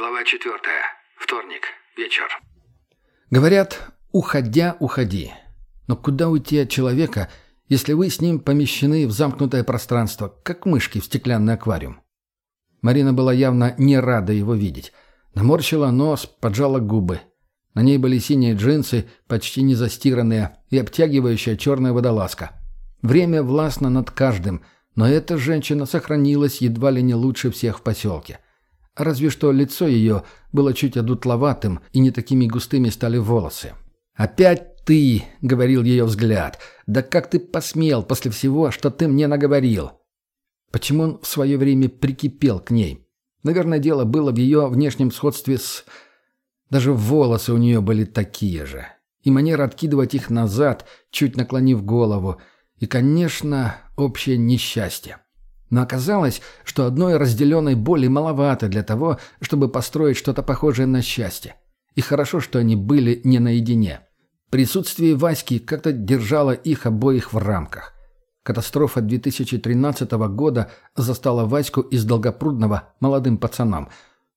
Глава четвертая. Вторник. Вечер. Говорят, уходя, уходи. Но куда уйти от человека, если вы с ним помещены в замкнутое пространство, как мышки в стеклянный аквариум? Марина была явно не рада его видеть. Наморщила нос, поджала губы. На ней были синие джинсы, почти не застиранные, и обтягивающая черная водолазка. Время властно над каждым, но эта женщина сохранилась едва ли не лучше всех в поселке. Разве что лицо ее было чуть одутловатым, и не такими густыми стали волосы. «Опять ты!» — говорил ее взгляд. «Да как ты посмел после всего, что ты мне наговорил?» Почему он в свое время прикипел к ней? Наверное, дело было в ее внешнем сходстве с... Даже волосы у нее были такие же. И манера откидывать их назад, чуть наклонив голову. И, конечно, общее несчастье. Но оказалось, что одной разделенной боли маловато для того, чтобы построить что-то похожее на счастье. И хорошо, что они были не наедине. Присутствие Васьки как-то держало их обоих в рамках. Катастрофа 2013 года застала Ваську из Долгопрудного молодым пацаном.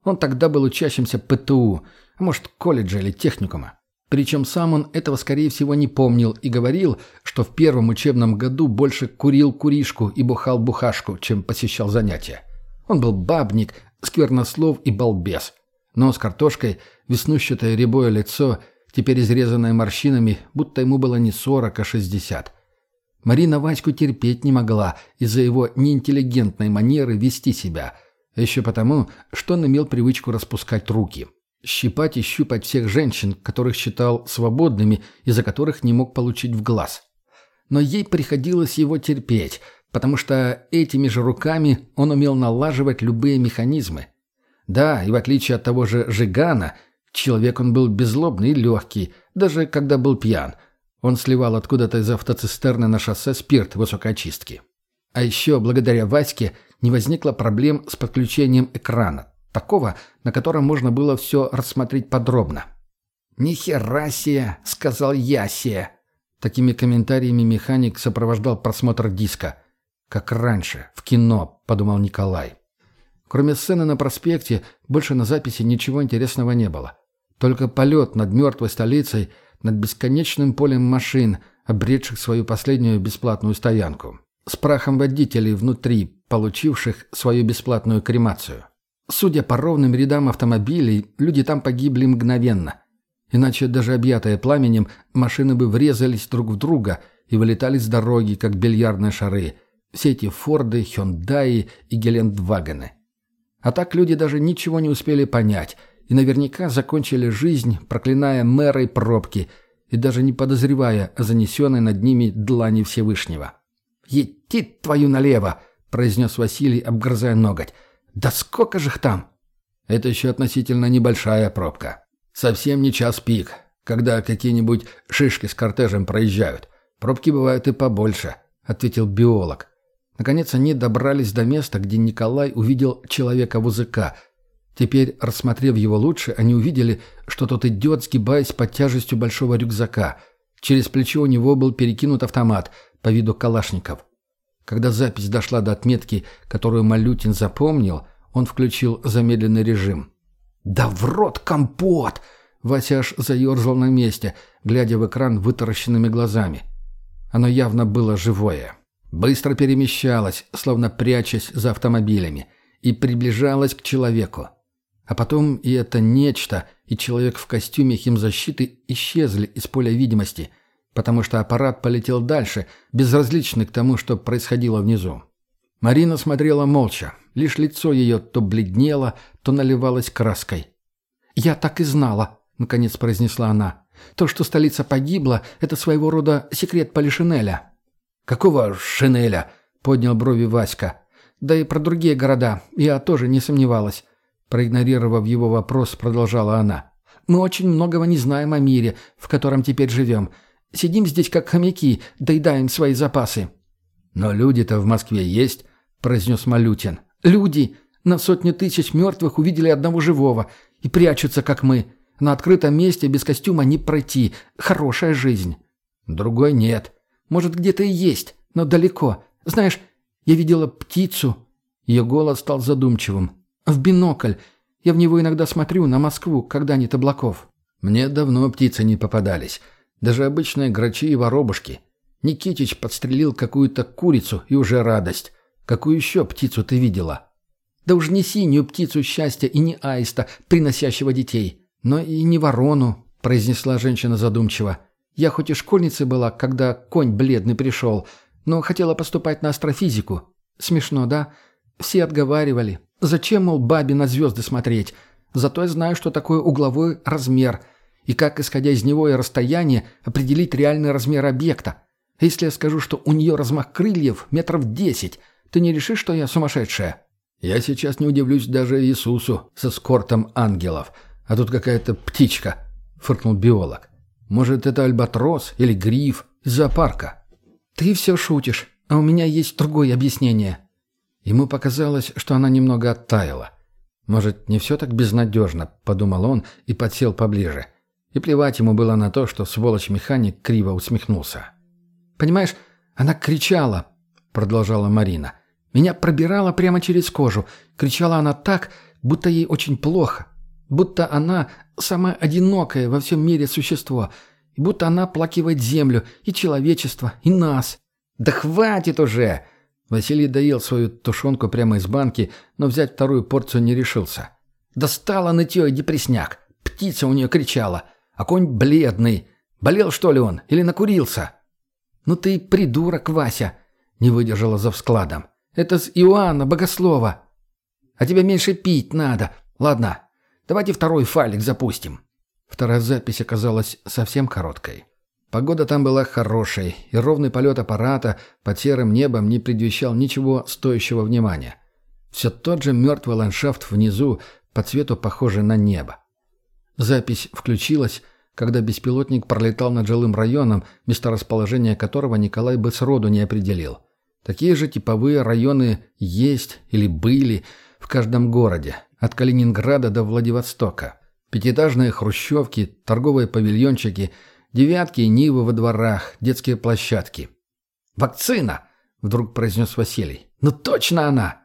Он тогда был учащимся ПТУ, а может, колледжа или техникума. Причем сам он этого, скорее всего, не помнил и говорил, что в первом учебном году больше курил куришку и бухал бухашку, чем посещал занятия. Он был бабник, сквернослов и балбес. С картошкой, веснущатое рябое лицо, теперь изрезанное морщинами, будто ему было не сорок, а шестьдесят. Марина Ваську терпеть не могла из-за его неинтеллигентной манеры вести себя, а еще потому, что он имел привычку распускать руки – Щипать и щупать всех женщин, которых считал свободными и за которых не мог получить в глаз. Но ей приходилось его терпеть, потому что этими же руками он умел налаживать любые механизмы. Да, и в отличие от того же Жигана, человек он был беззлобный и легкий, даже когда был пьян. Он сливал откуда-то из автоцистерны на шоссе спирт высокой очистки. А еще, благодаря Ваське, не возникло проблем с подключением экрана. Такого, на котором можно было все рассмотреть подробно. «Ни хера себе!» — сказал я себе. Такими комментариями механик сопровождал просмотр диска. «Как раньше, в кино», — подумал Николай. Кроме сцены на проспекте, больше на записи ничего интересного не было. Только полет над мертвой столицей, над бесконечным полем машин, обретших свою последнюю бесплатную стоянку. С прахом водителей внутри, получивших свою бесплатную кремацию. Судя по ровным рядам автомобилей, люди там погибли мгновенно. Иначе даже объятые пламенем, машины бы врезались друг в друга и вылетали с дороги, как бильярдные шары. Все эти Форды, Хёндаи и Гелендвагены. А так люди даже ничего не успели понять и наверняка закончили жизнь, проклиная мэра пробки, и даже не подозревая о занесенной над ними длани Всевышнего. «Ети твою налево!» – произнес Василий, обгрызая ноготь. «Да сколько же их там?» «Это еще относительно небольшая пробка. Совсем не час пик, когда какие-нибудь шишки с кортежем проезжают. Пробки бывают и побольше», — ответил биолог. Наконец они добрались до места, где Николай увидел человека в УЗК. Теперь, рассмотрев его лучше, они увидели, что тот идет, сгибаясь под тяжестью большого рюкзака. Через плечо у него был перекинут автомат, по виду калашников. Когда запись дошла до отметки, которую Малютин запомнил, он включил замедленный режим. «Да в рот компот!» Вася аж заерзал на месте, глядя в экран вытаращенными глазами. Оно явно было живое. Быстро перемещалось, словно прячась за автомобилями, и приближалось к человеку. А потом и это нечто, и человек в костюме химзащиты исчезли из поля видимости – потому что аппарат полетел дальше, безразличный к тому, что происходило внизу. Марина смотрела молча, лишь лицо ее то бледнело, то наливалось краской. «Я так и знала», — наконец произнесла она. «То, что столица погибла, это своего рода секрет Полишинеля». «Какого Шинеля?» — поднял брови Васька. «Да и про другие города я тоже не сомневалась». Проигнорировав его вопрос, продолжала она. «Мы очень многого не знаем о мире, в котором теперь живем, Сидим здесь как хомяки, доедаем свои запасы». «Но люди-то в Москве есть», — произнес Малютин. «Люди! На сотни тысяч мертвых увидели одного живого и прячутся, как мы. На открытом месте без костюма не пройти. Хорошая жизнь». «Другой нет. Может, где-то и есть, но далеко. Знаешь, я видела птицу». Ее голос стал задумчивым. «В бинокль. Я в него иногда смотрю на Москву, когда нет облаков». Мне давно птицы не попадались. Даже обычные грачи и воробушки. Никитич подстрелил какую-то курицу, и уже радость. Какую еще птицу ты видела? Да уж не синюю птицу счастья и не аиста, приносящего детей, но и не ворону, произнесла женщина задумчиво. Я хоть и школьницей была, когда конь бледный пришел, но хотела поступать на астрофизику. Смешно, да? Все отговаривали. Зачем, мол, бабе на звезды смотреть? Зато я знаю, что такое угловой размер, и как, исходя из него и расстояния, определить реальный размер объекта. А если я скажу, что у нее размах крыльев метров десять, ты не решишь, что я сумасшедшая?» «Я сейчас не удивлюсь даже Иисусу со скортом ангелов, а тут какая-то птичка», — фыркнул биолог. «Может, это альбатрос или гриф из зоопарка?» «Ты все шутишь, а у меня есть другое объяснение». Ему показалось, что она немного оттаяла. «Может, не все так безнадежно», — подумал он и подсел поближе. И плевать ему было на то, что сволочь-механик криво усмехнулся. «Понимаешь, она кричала», — продолжала Марина. «Меня пробирала прямо через кожу. Кричала она так, будто ей очень плохо. Будто она самое одинокое во всем мире существо. И будто она плакивает землю, и человечество, и нас». «Да хватит уже!» Василий доел свою тушенку прямо из банки, но взять вторую порцию не решился. «Достала нытье и депресняк. Птица у нее кричала. А конь бледный. Болел, что ли, он? Или накурился?» «Ну ты придурок, Вася!» — не выдержала за вскладом. «Это с Иоанна Богослова. А тебе меньше пить надо. Ладно, давайте второй файлик запустим». Вторая запись оказалась совсем короткой. Погода там была хорошей, и ровный полет аппарата под серым небом не предвещал ничего стоящего внимания. Все тот же мертвый ландшафт внизу, по цвету похожий на небо. Запись включилась, когда беспилотник пролетал над жилым районом, месторасположение которого Николай бы сроду не определил. Такие же типовые районы есть или были в каждом городе, от Калининграда до Владивостока. Пятиэтажные хрущевки, торговые павильончики – Девятки и нивы во дворах, детские площадки. «Вакцина!» — вдруг произнес Василий. «Ну точно она!»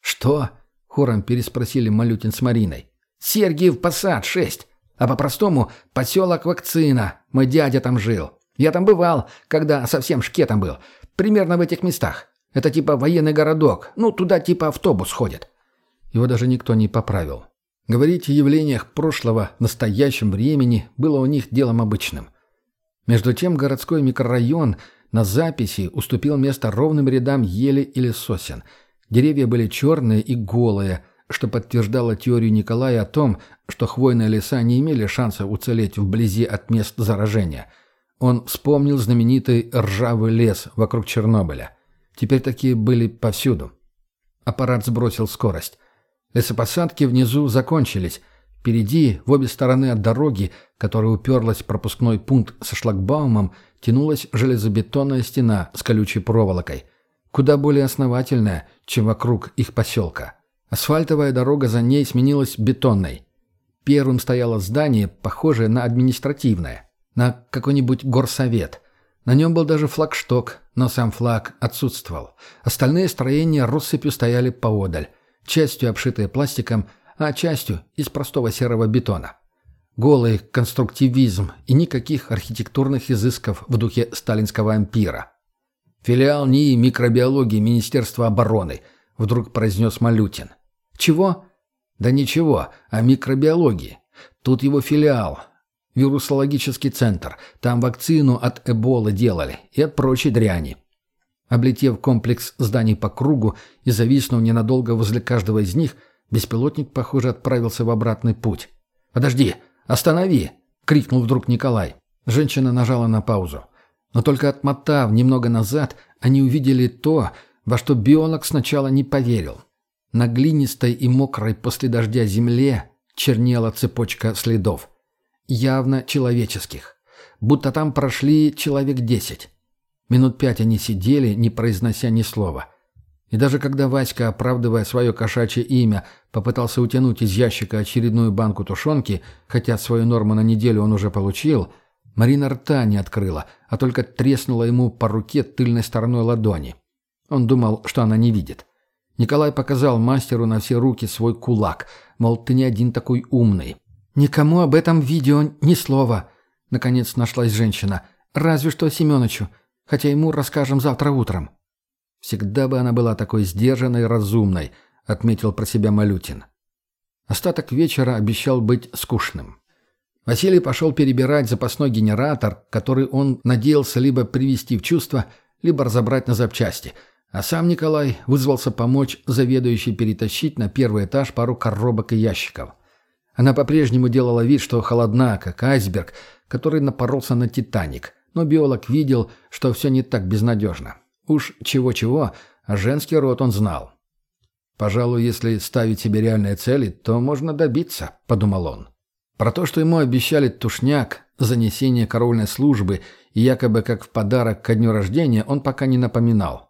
«Что?» — хором переспросили Малютин с Мариной. «Сергиев Посад, 6. А по-простому поселок Вакцина. Мой дядя там жил. Я там бывал, когда совсем шкетом был. Примерно в этих местах. Это типа военный городок. Ну, туда типа автобус ходит». Его даже никто не поправил. Говорить о явлениях прошлого, настоящем времени было у них делом обычным – между тем городской микрорайон на записи уступил место ровным рядам ели или сосен. Деревья были черные и голые, что подтверждало теорию Николая о том, что хвойные леса не имели шанса уцелеть вблизи от мест заражения. Он вспомнил знаменитый ржавый лес вокруг Чернобыля. Теперь такие были повсюду. Аппарат сбросил скорость. Лесопосадки внизу закончились, Впереди, в обе стороны от дороги, которая уперлась в пропускной пункт со шлагбаумом, тянулась железобетонная стена с колючей проволокой, куда более основательная, чем вокруг их поселка. Асфальтовая дорога за ней сменилась бетонной. Первым стояло здание, похожее на административное, на какой-нибудь горсовет. На нем был даже флагшток, но сам флаг отсутствовал. Остальные строения россыпью стояли поодаль, частью обшитые пластиком – а частью из простого серого бетона. Голый конструктивизм и никаких архитектурных изысков в духе сталинского ампира. «Филиал НИИ микробиологии Министерства обороны», — вдруг произнес Малютин. «Чего?» «Да ничего, о микробиологии. Тут его филиал. Вирусологический центр. Там вакцину от Эболы делали и от прочей дряни». Облетев комплекс зданий по кругу и зависнув ненадолго возле каждого из них, — Беспилотник, похоже, отправился в обратный путь. «Подожди! Останови!» — крикнул вдруг Николай. Женщина нажала на паузу. Но только отмотав немного назад, они увидели то, во что биолог сначала не поверил. На глинистой и мокрой после дождя земле чернела цепочка следов. Явно человеческих. Будто там прошли человек десять. Минут пять они сидели, не произнося ни слова. И даже когда Васька, оправдывая свое кошачье имя, попытался утянуть из ящика очередную банку тушенки, хотя свою норму на неделю он уже получил, Марина рта не открыла, а только треснула ему по руке тыльной стороной ладони. Он думал, что она не видит. Николай показал мастеру на все руки свой кулак, мол, ты не один такой умный. «Никому об этом видео ни слова», — наконец нашлась женщина. «Разве что Семёнычу, хотя ему расскажем завтра утром». «Всегда бы она была такой сдержанной и разумной», — отметил про себя Малютин. Остаток вечера обещал быть скучным. Василий пошел перебирать запасной генератор, который он надеялся либо привести в чувство, либо разобрать на запчасти, а сам Николай вызвался помочь заведующей перетащить на первый этаж пару коробок и ящиков. Она по-прежнему делала вид, что холодна, как айсберг, который напоролся на «Титаник», но биолог видел, что все не так безнадежно. Уж чего-чего, а женский род он знал. «Пожалуй, если ставить себе реальные цели, то можно добиться», — подумал он. Про то, что ему обещали тушняк, занесение караульной службы и якобы как в подарок ко дню рождения, он пока не напоминал.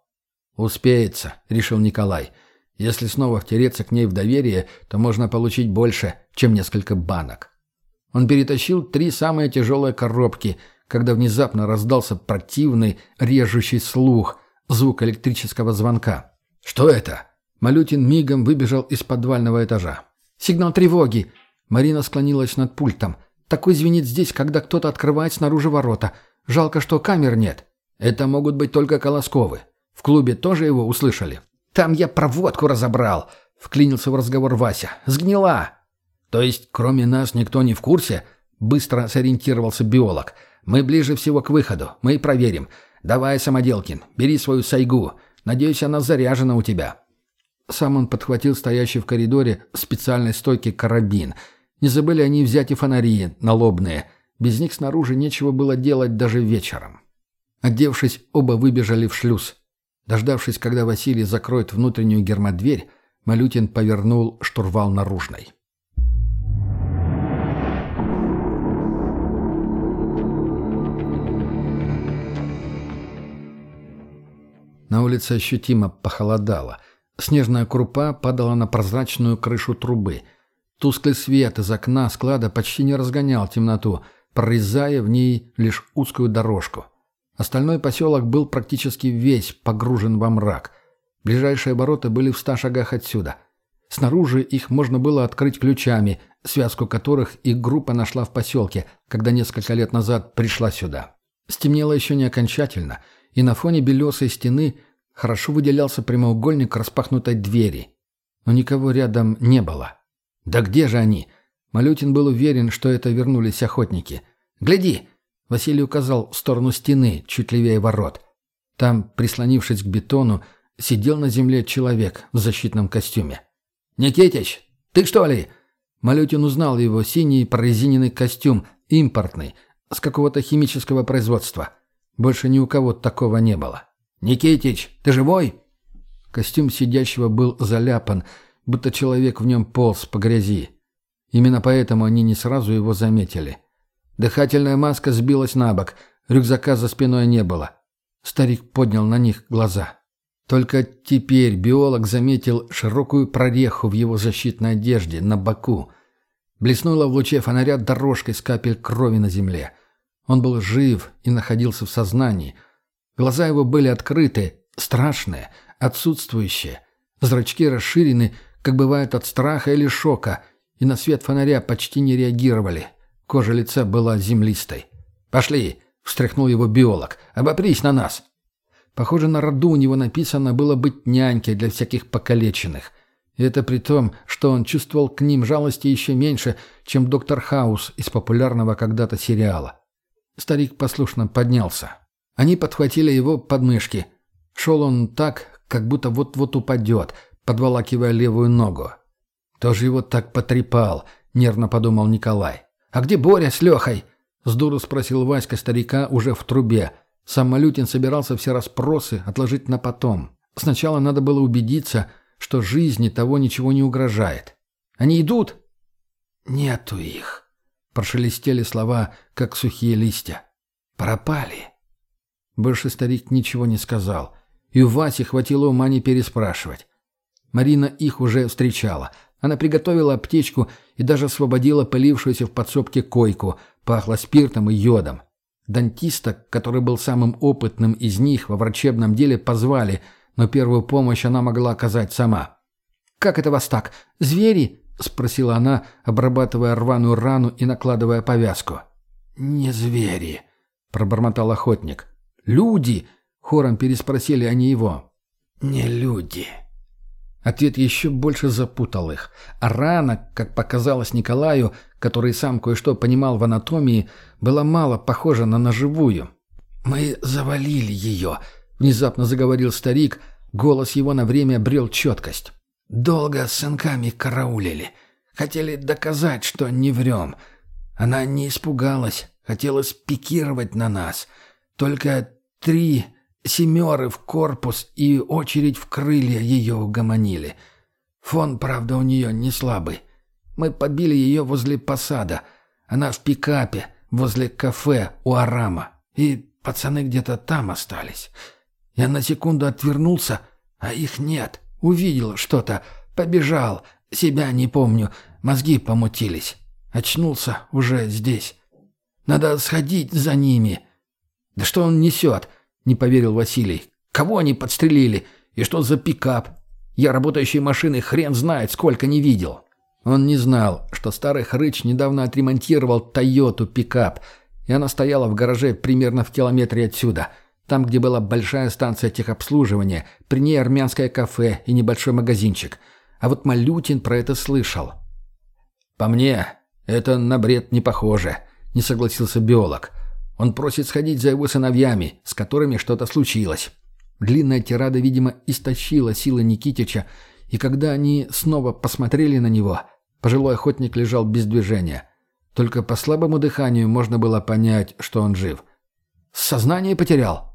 «Успеется», — решил Николай. «Если снова втереться к ней в доверие, то можно получить больше, чем несколько банок». Он перетащил три самые тяжелые коробки, когда внезапно раздался противный, режущий слух, звук электрического звонка. «Что это?» Малютин мигом выбежал из подвального этажа. «Сигнал тревоги!» Марина склонилась над пультом. «Такой звенит здесь, когда кто-то открывает снаружи ворота. Жалко, что камер нет. Это могут быть только Колосковы. В клубе тоже его услышали?» «Там я проводку разобрал!» — вклинился в разговор Вася. «Сгнила!» «То есть, кроме нас, никто не в курсе?» — быстро сориентировался биолог. «Мы ближе всего к выходу. Мы и проверим. Давай, Самоделкин, бери свою сайгу. Надеюсь, она заряжена у тебя». Сам он подхватил стоящий в коридоре специальной стойки карабин — не забыли они взять и фонари налобные. Без них снаружи нечего было делать даже вечером. Одевшись, оба выбежали в шлюз. Дождавшись, когда Василий закроет внутреннюю гермодверь, Малютин повернул штурвал наружной. На улице ощутимо похолодало. Снежная крупа падала на прозрачную крышу трубы – Тусклый свет из окна склада почти не разгонял темноту, прорезая в ней лишь узкую дорожку. Остальной поселок был практически весь погружен во мрак. Ближайшие ворота были в ста шагах отсюда. Снаружи их можно было открыть ключами, связку которых и группа нашла в поселке, когда несколько лет назад пришла сюда. Стемнело еще не окончательно, и на фоне белесой стены хорошо выделялся прямоугольник распахнутой двери. Но никого рядом не было. «Да где же они?» Малютин был уверен, что это вернулись охотники. «Гляди!» — Василий указал в сторону стены, чуть левее ворот. Там, прислонившись к бетону, сидел на земле человек в защитном костюме. «Никитич, ты что ли?» Малютин узнал его синий прорезиненный костюм, импортный, с какого-то химического производства. Больше ни у кого такого не было. «Никитич, ты живой?» Костюм сидящего был заляпан, будто человек в нем полз по грязи. Именно поэтому они не сразу его заметили. Дыхательная маска сбилась на бок, рюкзака за спиной не было. Старик поднял на них глаза. Только теперь биолог заметил широкую прореху в его защитной одежде на боку. Блеснула в луче фонаря дорожкой с капель крови на земле. Он был жив и находился в сознании. Глаза его были открыты, страшные, отсутствующие. Зрачки расширены, как бывает от страха или шока, и на свет фонаря почти не реагировали. Кожа лица была землистой. «Пошли!» — встряхнул его биолог. «Обопрись на нас!» Похоже, на роду у него написано было быть нянькой для всяких покалеченных. И это при том, что он чувствовал к ним жалости еще меньше, чем доктор Хаус из популярного когда-то сериала. Старик послушно поднялся. Они подхватили его подмышки. Шел он так, как будто вот-вот упадет — подволакивая левую ногу. «Кто же его так потрепал?» — нервно подумал Николай. «А где Боря с Лехой?» — с дуру спросил Васька старика уже в трубе. Сам Малютин собирался все расспросы отложить на потом. Сначала надо было убедиться, что жизни того ничего не угрожает. «Они идут?» «Нету их», — прошелестели слова, как сухие листья. «Пропали». Больше старик ничего не сказал, и у Васи хватило ума не переспрашивать. Марина их уже встречала. Она приготовила аптечку и даже освободила пылившуюся в подсобке койку. Пахло спиртом и йодом. Дантиста, который был самым опытным из них во врачебном деле, позвали, но первую помощь она могла оказать сама. «Как это вас так? Звери?» — спросила она, обрабатывая рваную рану и накладывая повязку. «Не звери», — пробормотал охотник. «Люди!» — хором переспросили они его. «Не люди». Ответ еще больше запутал их. А рана, как показалось Николаю, который сам кое-что понимал в анатомии, была мало похожа на ножевую. «Мы завалили ее», — внезапно заговорил старик. Голос его на время обрел четкость. «Долго с сынками караулили. Хотели доказать, что не врем. Она не испугалась, хотела спикировать на нас. Только три семеры в корпус и очередь в крылья ее угомонили. Фон, правда, у нее не слабый. Мы побили ее возле посада. Она в пикапе, возле кафе у Арама. И пацаны где-то там остались. Я на секунду отвернулся, а их нет. Увидел что-то, побежал. Себя не помню, мозги помутились. Очнулся уже здесь. Надо сходить за ними. Да что он несет? Не поверил Василий. Кого они подстрелили? И что за пикап? Я работающей машины хрен знает, сколько не видел. Он не знал, что старый хрыч недавно отремонтировал «Тойоту» пикап, и она стояла в гараже примерно в километре отсюда, там, где была большая станция техобслуживания, при ней армянское кафе и небольшой магазинчик. А вот Малютин про это слышал. «По мне, это на бред не похоже», — не согласился биолог. «Он просит сходить за его сыновьями, с которыми что-то случилось». Длинная тирада, видимо, истощила силы Никитича, и когда они снова посмотрели на него, пожилой охотник лежал без движения. Только по слабому дыханию можно было понять, что он жив. «Сознание потерял?»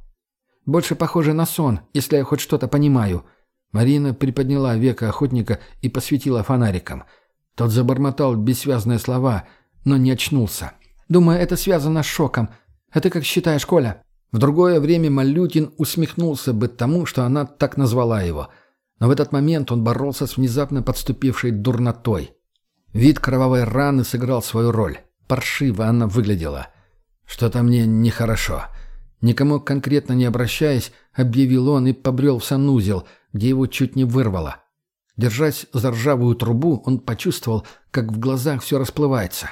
«Больше похоже на сон, если я хоть что-то понимаю». Марина приподняла века охотника и посветила фонариком – тот забормотал бессвязные слова, но не очнулся. «Думаю, это связано с шоком. А ты как считаешь, Коля?» В другое время Малютин усмехнулся бы тому, что она так назвала его. Но в этот момент он боролся с внезапно подступившей дурнотой. Вид кровавой раны сыграл свою роль. Паршиво она выглядела. «Что-то мне нехорошо». Никому конкретно не обращаясь, объявил он и побрел в санузел, где его чуть не вырвало. Держась за ржавую трубу, он почувствовал, как в глазах все расплывается.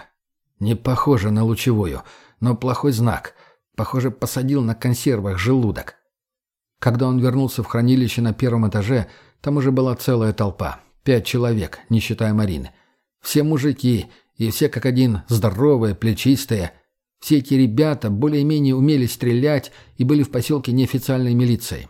Не похоже на лучевую, но плохой знак. Похоже, посадил на консервах желудок. Когда он вернулся в хранилище на первом этаже, там уже была целая толпа. Пять человек, не считая Марины. Все мужики, и все как один здоровые, плечистые. Все эти ребята более-менее умели стрелять и были в поселке неофициальной милицией.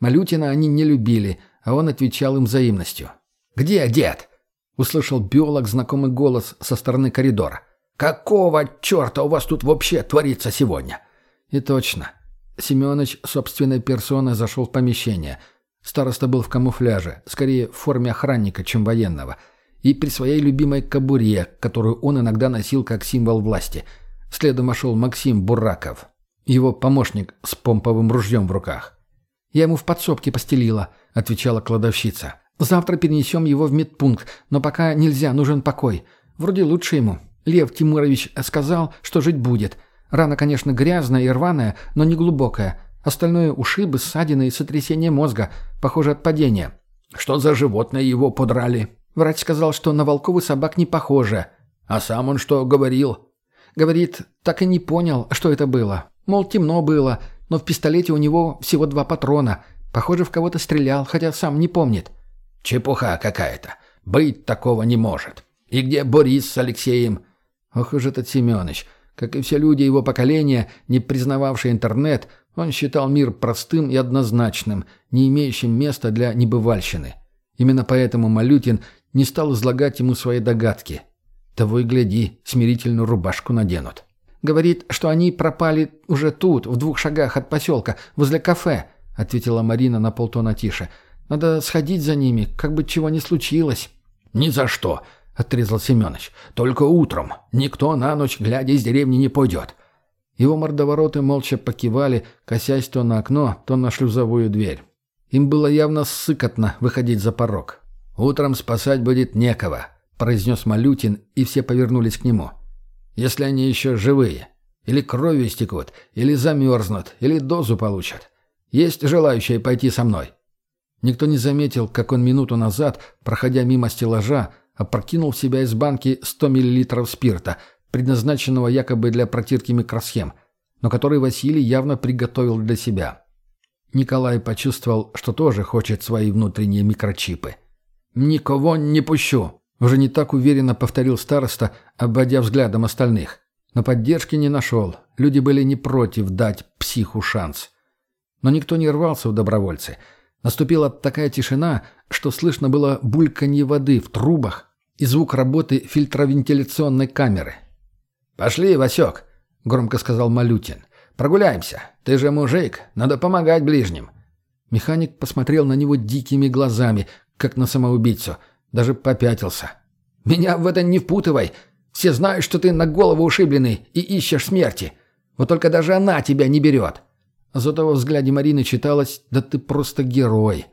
Малютина они не любили – а он отвечал им взаимностью. «Где дед?» — услышал биолог знакомый голос со стороны коридора. «Какого черта у вас тут вообще творится сегодня?» И точно. Семенович собственной персоной зашел в помещение. Староста был в камуфляже, скорее в форме охранника, чем военного. И при своей любимой кобуре, которую он иногда носил как символ власти. Следом шел Максим Бураков, его помощник с помповым ружьем в руках. «Я ему в подсобке постелила», — отвечала кладовщица. «Завтра перенесем его в медпункт, но пока нельзя, нужен покой. Вроде лучше ему. Лев Тимурович сказал, что жить будет. Рана, конечно, грязная и рваная, но не глубокая. Остальное — ушибы, ссадины и сотрясение мозга. Похоже, от падения». «Что за животное его подрали?» Врач сказал, что на волков собак не похоже. «А сам он что говорил?» «Говорит, так и не понял, что это было. Мол, темно было, но в пистолете у него всего два патрона. Похоже, в кого-то стрелял, хотя сам не помнит». «Чепуха какая-то. Быть такого не может. И где Борис с Алексеем?» Ох уж этот Семенович. Как и все люди его поколения, не признававшие интернет, он считал мир простым и однозначным, не имеющим места для небывальщины. Именно поэтому Малютин не стал излагать ему свои догадки. Того и гляди, смирительную рубашку наденут. Говорит, что они пропали уже тут, в двух шагах от поселка, возле кафе», — ответила Марина на полтона тише. «Надо сходить за ними, как бы чего ни случилось». «Ни за что», — отрезал Семенович. «Только утром. Никто на ночь, глядя из деревни, не пойдет». Его мордовороты молча покивали, косясь то на окно, то на шлюзовую дверь. Им было явно сыкотно выходить за порог. «Утром спасать будет некого», — произнес Малютин, и все повернулись к нему. Если они еще живые. Или кровью истекут, или замерзнут, или дозу получат. Есть желающие пойти со мной?» Никто не заметил, как он минуту назад, проходя мимо стеллажа, опрокинул в себя из банки 100 мл спирта, предназначенного якобы для протирки микросхем, но который Василий явно приготовил для себя. Николай почувствовал, что тоже хочет свои внутренние микрочипы. «Никого не пущу!» – уже не так уверенно повторил староста, обводя взглядом остальных. Но поддержки не нашел. Люди были не против дать психу шанс. Но никто не рвался в добровольцы. Наступила такая тишина, что слышно было бульканье воды в трубах и звук работы фильтровентиляционной камеры. «Пошли, Васек!» — громко сказал Малютин. «Прогуляемся. Ты же мужик. Надо помогать ближним». Механик посмотрел на него дикими глазами, как на самоубийцу. Даже попятился. «Меня в это не впутывай. Все знают, что ты на голову ушибленный и ищешь смерти. Вот только даже она тебя не берет». Зато во взгляде Марины читалось «Да ты просто герой».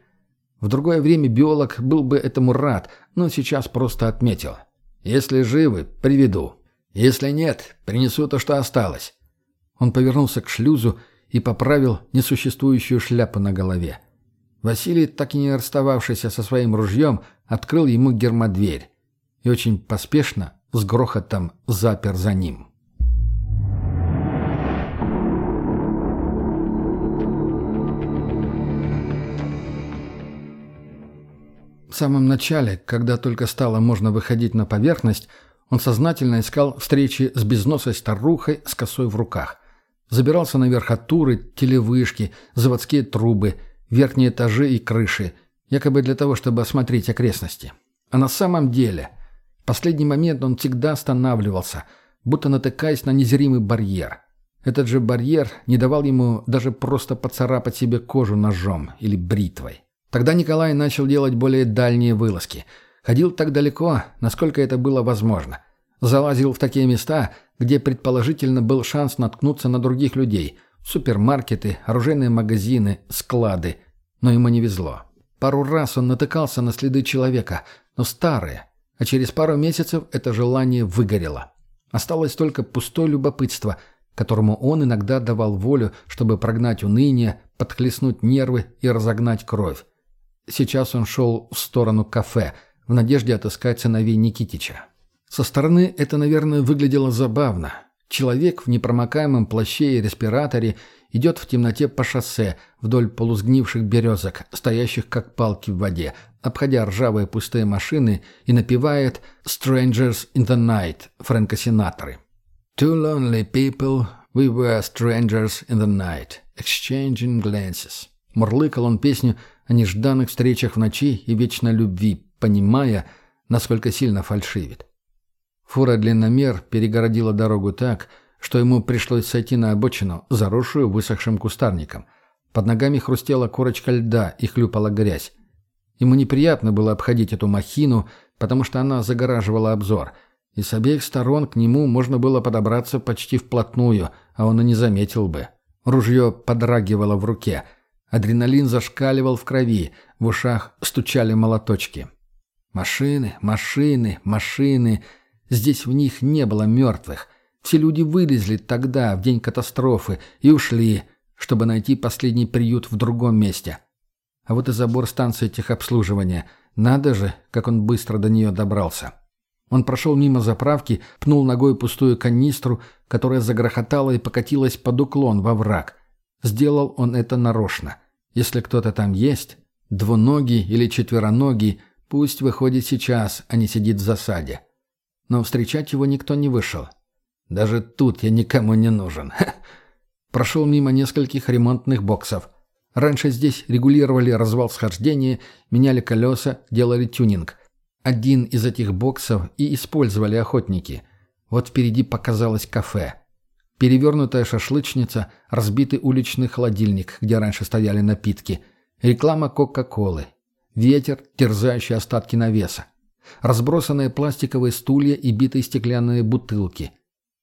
В другое время биолог был бы этому рад, но сейчас просто отметил. «Если живы, приведу. Если нет, принесу то, что осталось». Он повернулся к шлюзу и поправил несуществующую шляпу на голове. Василий, так и не расстававшийся со своим ружьем, открыл ему гермодверь и очень поспешно, с грохотом, запер за ним. Самом начале, когда только стало можно выходить на поверхность, он сознательно искал встречи с безносой старухой с косой в руках. Забирался наверх от туры, телевышки, заводские трубы, верхние этажи и крыши, якобы для того, чтобы осмотреть окрестности. А на самом деле, в последний момент он всегда останавливался, будто натыкаясь на незримый барьер. Этот же барьер не давал ему даже просто поцарапать себе кожу ножом или бритвой. Тогда Николай начал делать более дальние вылазки. Ходил так далеко, насколько это было возможно. Залазил в такие места, где предположительно был шанс наткнуться на других людей. Супермаркеты, оружейные магазины, склады. Но ему не везло. Пару раз он натыкался на следы человека, но старые. А через пару месяцев это желание выгорело. Осталось только пустое любопытство, которому он иногда давал волю, чтобы прогнать уныние, подхлестнуть нервы и разогнать кровь. Сейчас он шел в сторону кафе, в надежде отыскать сыновей Никитича. Со стороны это, наверное, выглядело забавно. Человек в непромокаемом плаще и респираторе идет в темноте по шоссе вдоль полусгнивших березок, стоящих как палки в воде, обходя ржавые пустые машины и напевает «Strangers in the Night» Фрэнка Синатры. «Two lonely people, we were strangers in the night, exchanging glances». Мурлыкал он песню о нежданных встречах в ночи и вечной любви, понимая, насколько сильно фальшивит. Фура-длинномер перегородила дорогу так, что ему пришлось сойти на обочину, заросшую высохшим кустарником. Под ногами хрустела корочка льда и хлюпала грязь. Ему неприятно было обходить эту махину, потому что она загораживала обзор, и с обеих сторон к нему можно было подобраться почти вплотную, а он и не заметил бы. Ружье подрагивало в руке — Адреналин зашкаливал в крови, в ушах стучали молоточки. Машины, машины, машины. Здесь в них не было мертвых. Все люди вылезли тогда, в день катастрофы, и ушли, чтобы найти последний приют в другом месте. А вот и забор станции техобслуживания. Надо же, как он быстро до нее добрался. Он прошел мимо заправки, пнул ногой пустую канистру, которая загрохотала и покатилась под уклон во враг. Сделал он это нарочно. Если кто-то там есть, двуногий или четвероногий, пусть выходит сейчас, а не сидит в засаде. Но встречать его никто не вышел. Даже тут я никому не нужен. Прошел мимо нескольких ремонтных боксов. Раньше здесь регулировали развал схождения, меняли колеса, делали тюнинг. Один из этих боксов и использовали охотники. Вот впереди показалось кафе. Перевернутая шашлычница, разбитый уличный холодильник, где раньше стояли напитки, реклама Кока-Колы, ветер, терзающий остатки навеса, разбросанные пластиковые стулья и битые стеклянные бутылки.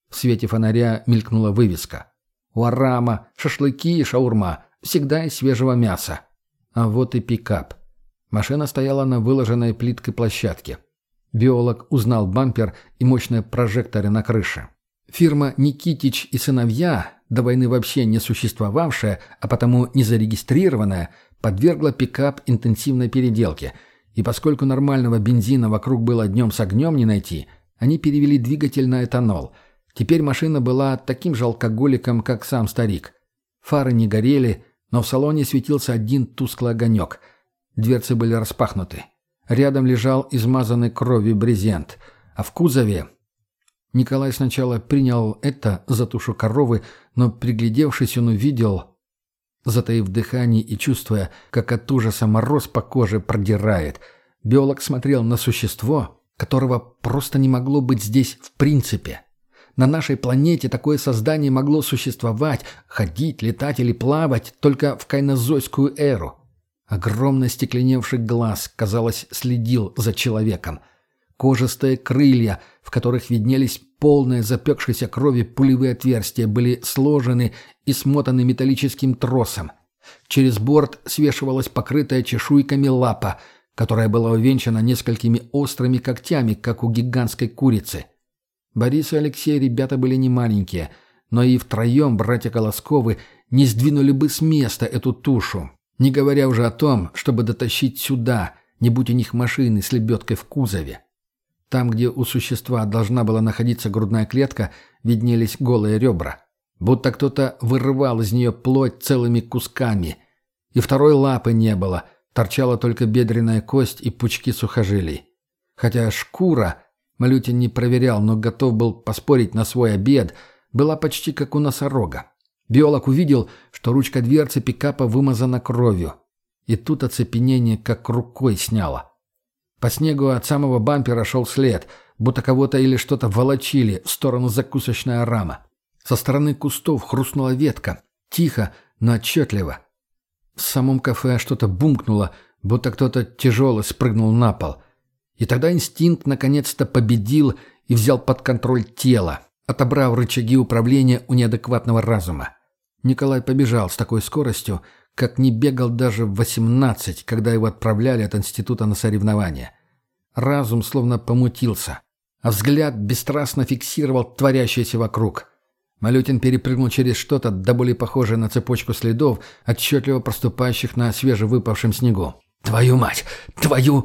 В свете фонаря мелькнула вывеска. Уарама, шашлыки и шаурма, всегда из свежего мяса. А вот и пикап. Машина стояла на выложенной плиткой площадке. Биолог узнал бампер и мощные прожекторы на крыше. Фирма «Никитич и сыновья», до войны вообще не существовавшая, а потому не зарегистрированная, подвергла пикап интенсивной переделке, И поскольку нормального бензина вокруг было днем с огнем не найти, они перевели двигатель на этанол. Теперь машина была таким же алкоголиком, как сам старик. Фары не горели, но в салоне светился один тусклый огонек. Дверцы были распахнуты. Рядом лежал измазанный кровью брезент, а в кузове... Николай сначала принял это за тушу коровы, но, приглядевшись, он увидел, затаив дыхание и чувствуя, как от ужаса мороз по коже продирает, биолог смотрел на существо, которого просто не могло быть здесь в принципе. На нашей планете такое создание могло существовать, ходить, летать или плавать только в кайнозойскую эру. Огромный стекленевший глаз, казалось, следил за человеком. Кожистые крылья, в которых виднелись полные запекшейся крови пулевые отверстия, были сложены и смотаны металлическим тросом. Через борт свешивалась покрытая чешуйками лапа, которая была увенчана несколькими острыми когтями, как у гигантской курицы. Борис и Алексей ребята были не маленькие, но и втроем братья Колосковы не сдвинули бы с места эту тушу, не говоря уже о том, чтобы дотащить сюда, не будь у них машины с лебедкой в кузове. Там, где у существа должна была находиться грудная клетка, виднелись голые ребра. Будто кто-то вырывал из нее плоть целыми кусками. И второй лапы не было, торчала только бедренная кость и пучки сухожилий. Хотя шкура, Малютин не проверял, но готов был поспорить на свой обед, была почти как у носорога. Биолог увидел, что ручка дверцы пикапа вымазана кровью. И тут оцепенение как рукой сняло. По снегу от самого бампера шел след, будто кого-то или что-то волочили в сторону закусочная рама. Со стороны кустов хрустнула ветка. Тихо, но отчетливо. В самом кафе что-то бумкнуло, будто кто-то тяжелый спрыгнул на пол. И тогда инстинкт наконец-то победил и взял под контроль тело, отобрав рычаги управления у неадекватного разума. Николай побежал с такой скоростью, как не бегал даже в 18, когда его отправляли от института на соревнования. Разум словно помутился, а взгляд бесстрастно фиксировал творящееся вокруг. Малютин перепрыгнул через что-то, до более похожее на цепочку следов, отчетливо проступающих на свежевыпавшем снегу. «Твою мать! Твою...»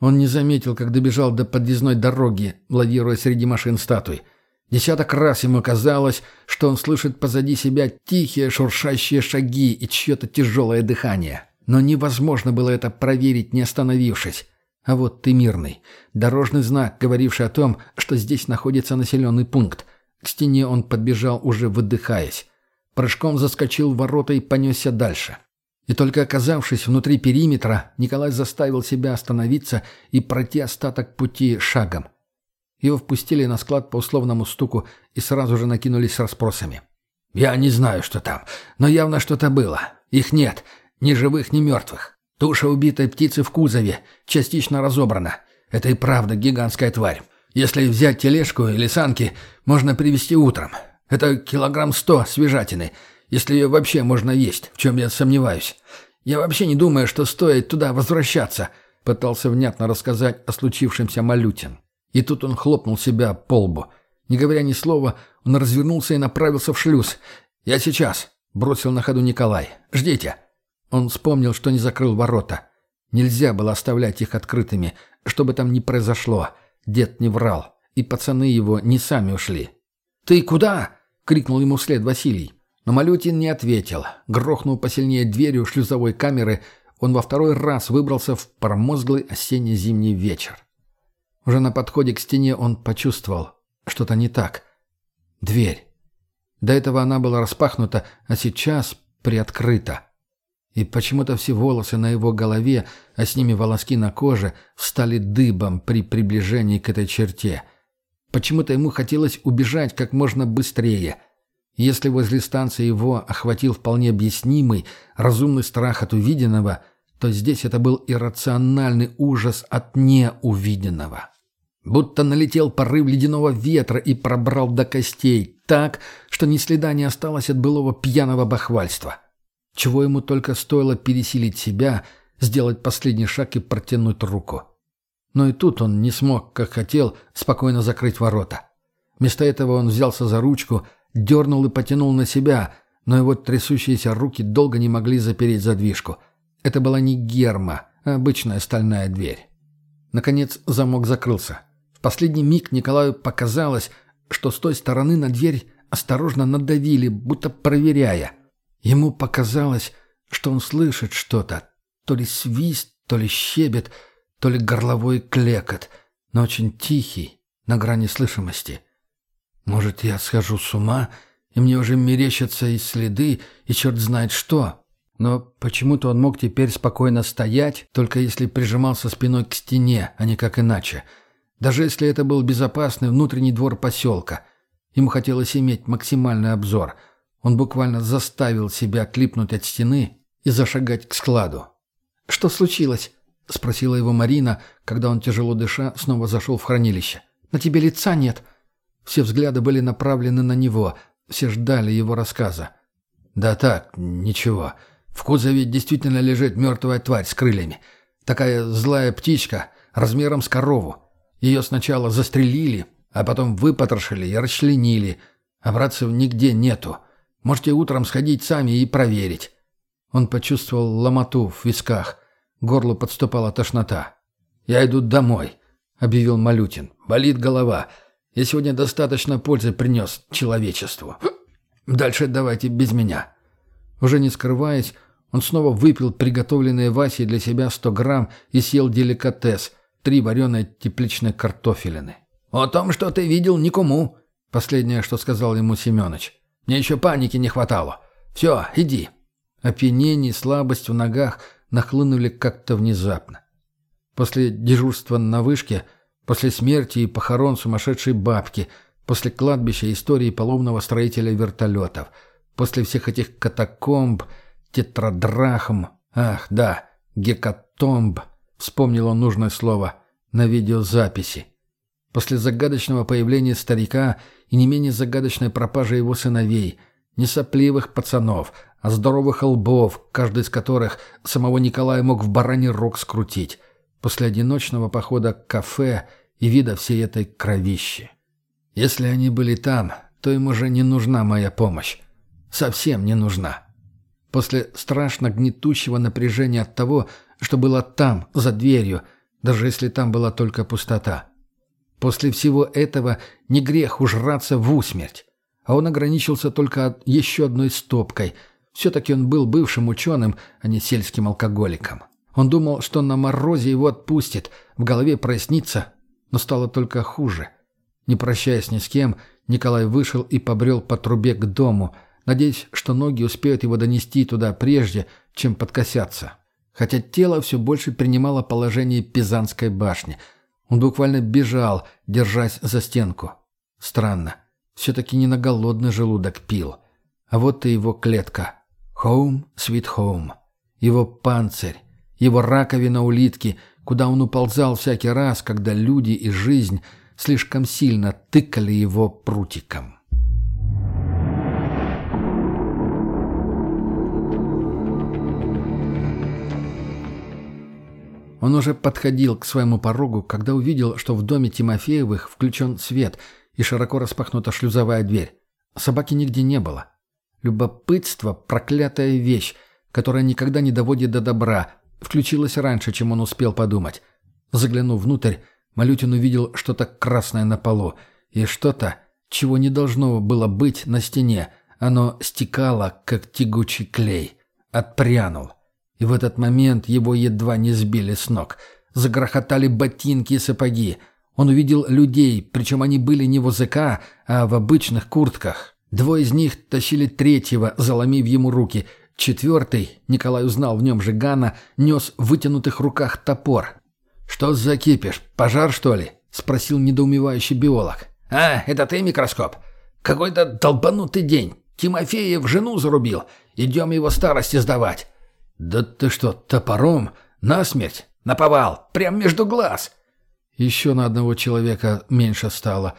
Он не заметил, как добежал до подъездной дороги, лавируя среди машин статуй. Десяток раз ему казалось, что он слышит позади себя тихие шуршащие шаги и чье-то тяжелое дыхание. Но невозможно было это проверить, не остановившись. А вот ты мирный. Дорожный знак, говоривший о том, что здесь находится населенный пункт. К стене он подбежал, уже выдыхаясь. Прыжком заскочил в ворота и понесся дальше. И только оказавшись внутри периметра, Николай заставил себя остановиться и пройти остаток пути шагом. Его впустили на склад по условному стуку и сразу же накинулись с расспросами. «Я не знаю, что там, но явно что-то было. Их нет, ни живых, ни мертвых. Туша убитой птицы в кузове, частично разобрана. Это и правда гигантская тварь. Если взять тележку или санки, можно привезти утром. Это килограмм сто свежатины, если ее вообще можно есть, в чем я сомневаюсь. Я вообще не думаю, что стоит туда возвращаться», — пытался внятно рассказать о случившемся Малютин. И тут он хлопнул себя по лбу. Не говоря ни слова, он развернулся и направился в шлюз. «Я сейчас», — бросил на ходу Николай. «Ждите». Он вспомнил, что не закрыл ворота. Нельзя было оставлять их открытыми, что бы там ни произошло. Дед не врал, и пацаны его не сами ушли. «Ты куда?» — крикнул ему вслед Василий. Но Малютин не ответил. Грохнул посильнее дверью шлюзовой камеры, он во второй раз выбрался в промозглый осенне-зимний вечер. Уже на подходе к стене он почувствовал, что-то не так. Дверь. До этого она была распахнута, а сейчас приоткрыта. И почему-то все волосы на его голове, а с ними волоски на коже, встали дыбом при приближении к этой черте. Почему-то ему хотелось убежать как можно быстрее — если возле станции его охватил вполне объяснимый, разумный страх от увиденного, то здесь это был иррациональный ужас от неувиденного. Будто налетел порыв ледяного ветра и пробрал до костей так, что ни следа не осталось от былого пьяного бахвальства. Чего ему только стоило пересилить себя, сделать последний шаг и протянуть руку. Но и тут он не смог, как хотел, спокойно закрыть ворота. Вместо этого он взялся за ручку – дернул и потянул на себя, но его трясущиеся руки долго не могли запереть задвижку. Это была не герма, а обычная стальная дверь. Наконец замок закрылся. В последний миг Николаю показалось, что с той стороны на дверь осторожно надавили, будто проверяя. Ему показалось, что он слышит что-то, то ли свист, то ли щебет, то ли горловой клекот, но очень тихий, на грани слышимости. Может, я схожу с ума, и мне уже мерещатся и следы, и черт знает что. Но почему-то он мог теперь спокойно стоять, только если прижимался спиной к стене, а не как иначе. Даже если это был безопасный внутренний двор поселка. Ему хотелось иметь максимальный обзор. Он буквально заставил себя отлипнуть от стены и зашагать к складу. «Что случилось?» — спросила его Марина, когда он, тяжело дыша, снова зашел в хранилище. «На тебе лица нет». Все взгляды были направлены на него, все ждали его рассказа. «Да так, ничего. В кузове действительно лежит мертвая тварь с крыльями. Такая злая птичка, размером с корову. Ее сначала застрелили, а потом выпотрошили и расчленили. А братцев нигде нету. Можете утром сходить сами и проверить». Он почувствовал ломоту в висках. Горлу подступала тошнота. «Я иду домой», — объявил Малютин. «Болит голова. Я сегодня достаточно пользы принес человечеству. Дальше давайте без меня». Уже не скрываясь, он снова выпил приготовленные Васей для себя 100 грамм и съел деликатес – три вареные тепличные картофелины. «О том, что ты видел, никому», – последнее, что сказал ему Семенович. «Мне еще паники не хватало. Все, иди». Опьянение и слабость в ногах нахлынули как-то внезапно. После дежурства на вышке, после смерти и похорон сумасшедшей бабки, после кладбища истории поломного строителя вертолетов – После всех этих катакомб, тетрадрахм, ах, да, гекатомб, вспомнил он нужное слово, на видеозаписи. После загадочного появления старика и не менее загадочной пропажи его сыновей, не сопливых пацанов, а здоровых лбов, каждый из которых самого Николая мог в бараний рог скрутить, после одиночного похода к кафе и вида всей этой кровищи. Если они были там, то им уже не нужна моя помощь совсем не нужна. После страшно гнетущего напряжения от того, что было там, за дверью, даже если там была только пустота. После всего этого не грех ужраться в усмерть. А он ограничился только еще одной стопкой. Все-таки он был бывшим ученым, а не сельским алкоголиком. Он думал, что на морозе его отпустит, в голове прояснится, но стало только хуже. Не прощаясь ни с кем, Николай вышел и побрел по трубе к дому – надеясь, что ноги успеют его донести туда прежде, чем подкосятся. Хотя тело все больше принимало положение Пизанской башни. Он буквально бежал, держась за стенку. Странно. Все-таки не на голодный желудок пил. А вот и его клетка. Home, sweet home. Его панцирь. Его раковина улитки, куда он уползал всякий раз, когда люди и жизнь слишком сильно тыкали его прутиком. Он уже подходил к своему порогу, когда увидел, что в доме Тимофеевых включен свет и широко распахнута шлюзовая дверь. Собаки нигде не было. Любопытство – проклятая вещь, которая никогда не доводит до добра, включилась раньше, чем он успел подумать. Заглянув внутрь, Малютин увидел что-то красное на полу и что-то, чего не должно было быть на стене. Оно стекало, как тягучий клей. Отпрянул. И в этот момент его едва не сбили с ног. Загрохотали ботинки и сапоги. Он увидел людей, причем они были не в ОЗК, а в обычных куртках. Двое из них тащили третьего, заломив ему руки. Четвертый, Николай узнал в нем же Гана, нес в вытянутых руках топор. «Что за кипиш? Пожар, что ли?» — спросил недоумевающий биолог. «А, это ты, микроскоп? Какой-то долбанутый день. Тимофеев жену зарубил. Идем его старости сдавать. «Да ты что, топором? Насмерть? Наповал? Прям между глаз!» Еще на одного человека меньше стало.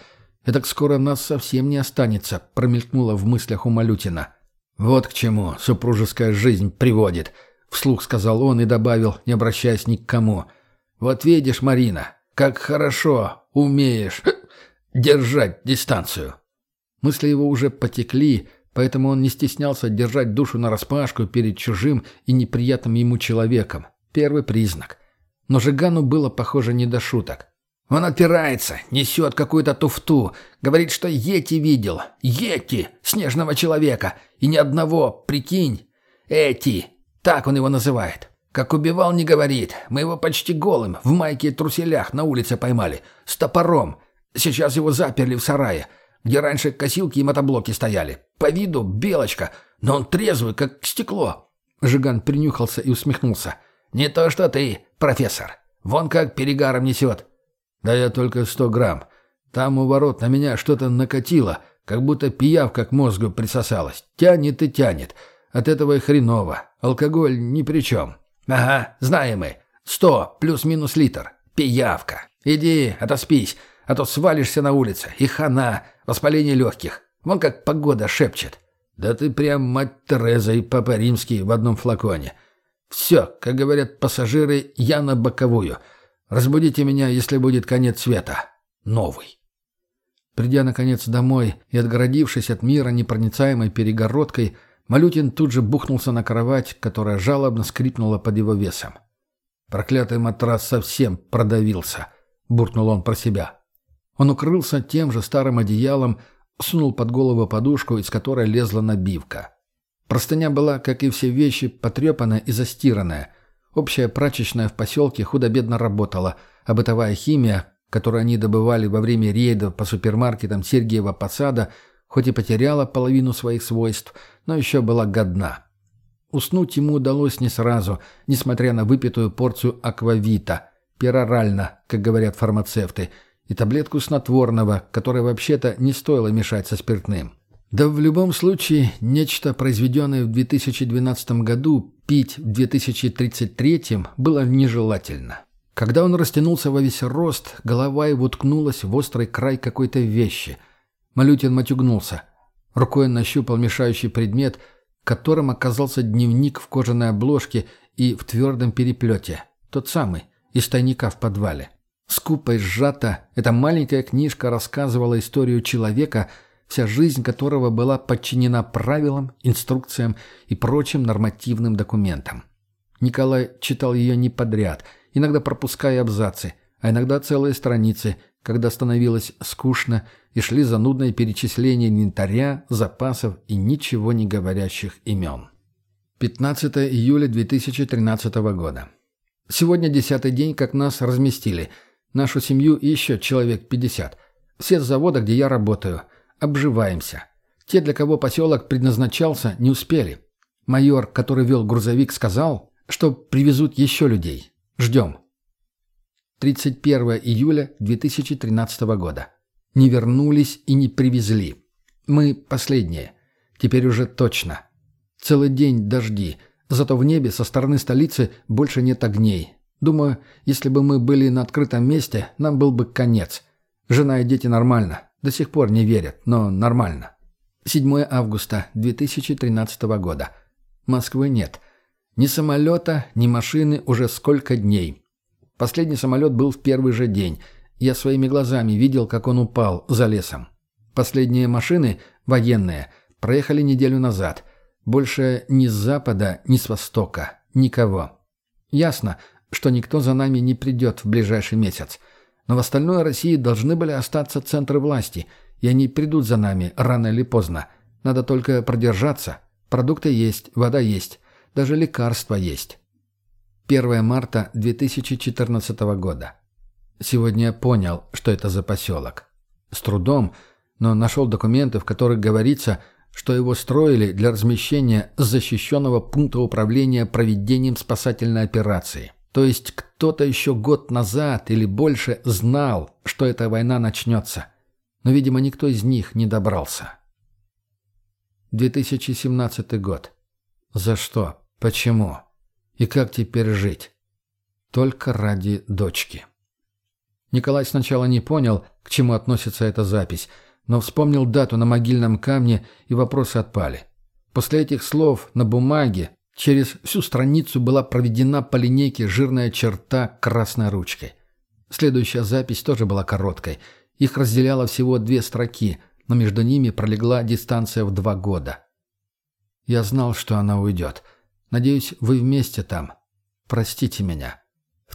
«Этак скоро нас совсем не останется», — промелькнуло в мыслях у Малютина. «Вот к чему супружеская жизнь приводит», — вслух сказал он и добавил, не обращаясь ни к кому. «Вот видишь, Марина, как хорошо умеешь держать дистанцию». Мысли его уже потекли, Поэтому он не стеснялся держать душу нараспашку перед чужим и неприятным ему человеком. Первый признак. Но Жигану было, похоже, не до шуток. Он отпирается, несет какую-то туфту, говорит, что Йети видел. Йети! Снежного человека! И ни одного, прикинь! Эти! Так он его называет. Как убивал, не говорит. Мы его почти голым, в майке и труселях на улице поймали. С топором. Сейчас его заперли в сарае, где раньше косилки и мотоблоки стояли. По виду белочка, но он трезвый, как стекло. Жиган принюхался и усмехнулся. «Не то что ты, профессор. Вон как перегаром несет. «Да я только сто грамм. Там у ворот на меня что-то накатило, как будто пиявка к мозгу присосалась. Тянет и тянет. От этого и хреново. Алкоголь ни при чем». «Ага, знаем мы. Сто плюс-минус литр. Пиявка. Иди, отоспись, а то свалишься на улице. И хана, воспаление легких. Вон как погода шепчет». «Да ты прям мать Тереза и Папа Римский в одном флаконе. Все, как говорят пассажиры, я на боковую». Разбудите меня, если будет конец света. Новый. Придя, наконец, домой и отгородившись от мира непроницаемой перегородкой, Малютин тут же бухнулся на кровать, которая жалобно скрипнула под его весом. «Проклятый матрас совсем продавился», — буркнул он про себя. Он укрылся тем же старым одеялом, сунул под голову подушку, из которой лезла набивка. Простыня была, как и все вещи, потрепанная и застиранная — Общая прачечная в поселке худо-бедно работала, а бытовая химия, которую они добывали во время рейдов по супермаркетам Сергиева Посада, хоть и потеряла половину своих свойств, но еще была годна. Уснуть ему удалось не сразу, несмотря на выпитую порцию аквавита, перорально, как говорят фармацевты, и таблетку снотворного, которая вообще-то не стоило мешать со спиртным. Да в любом случае, нечто, произведенное в 2012 году, пить в 2033 было нежелательно. Когда он растянулся во весь рост, голова его ткнулась в острый край какой-то вещи. Малютин матюгнулся. Рукой он нащупал мешающий предмет, которым оказался дневник в кожаной обложке и в твердом переплете. Тот самый, из тайника в подвале. Скупо и сжато, эта маленькая книжка рассказывала историю человека – вся жизнь которого была подчинена правилам, инструкциям и прочим нормативным документам. Николай читал ее не подряд, иногда пропуская абзацы, а иногда целые страницы, когда становилось скучно и шли занудные перечисления инвентаря, запасов и ничего не говорящих имен. 15 июля 2013 года. Сегодня десятый день, как нас разместили. Нашу семью и еще человек 50. Все с завода, где я работаю – Обживаемся. Те, для кого поселок предназначался, не успели. Майор, который вел грузовик, сказал, что привезут еще людей. Ждем. 31 июля 2013 года. Не вернулись и не привезли. Мы последние. Теперь уже точно. Целый день дожди. Зато в небе со стороны столицы больше нет огней. Думаю, если бы мы были на открытом месте, нам был бы конец. Жена и дети нормально. До сих пор не верят, но нормально. 7 августа 2013 года. Москвы нет. Ни самолета, ни машины уже сколько дней. Последний самолет был в первый же день. Я своими глазами видел, как он упал за лесом. Последние машины, военные, проехали неделю назад. Больше ни с запада, ни с востока. Никого. Ясно, что никто за нами не придет в ближайший месяц. Но в остальной России должны были остаться центры власти, и они придут за нами рано или поздно. Надо только продержаться. Продукты есть, вода есть, даже лекарства есть. 1 марта 2014 года. Сегодня я понял, что это за поселок. С трудом, но нашел документы, в которых говорится, что его строили для размещения защищенного пункта управления проведением спасательной операции. То есть кто-то еще год назад или больше знал, что эта война начнется. Но, видимо, никто из них не добрался. 2017 год. За что? Почему? И как теперь жить? Только ради дочки. Николай сначала не понял, к чему относится эта запись, но вспомнил дату на могильном камне, и вопросы отпали. После этих слов на бумаге Через всю страницу была проведена по линейке жирная черта красной ручкой. Следующая запись тоже была короткой. Их разделяло всего две строки, но между ними пролегла дистанция в два года. «Я знал, что она уйдет. Надеюсь, вы вместе там. Простите меня.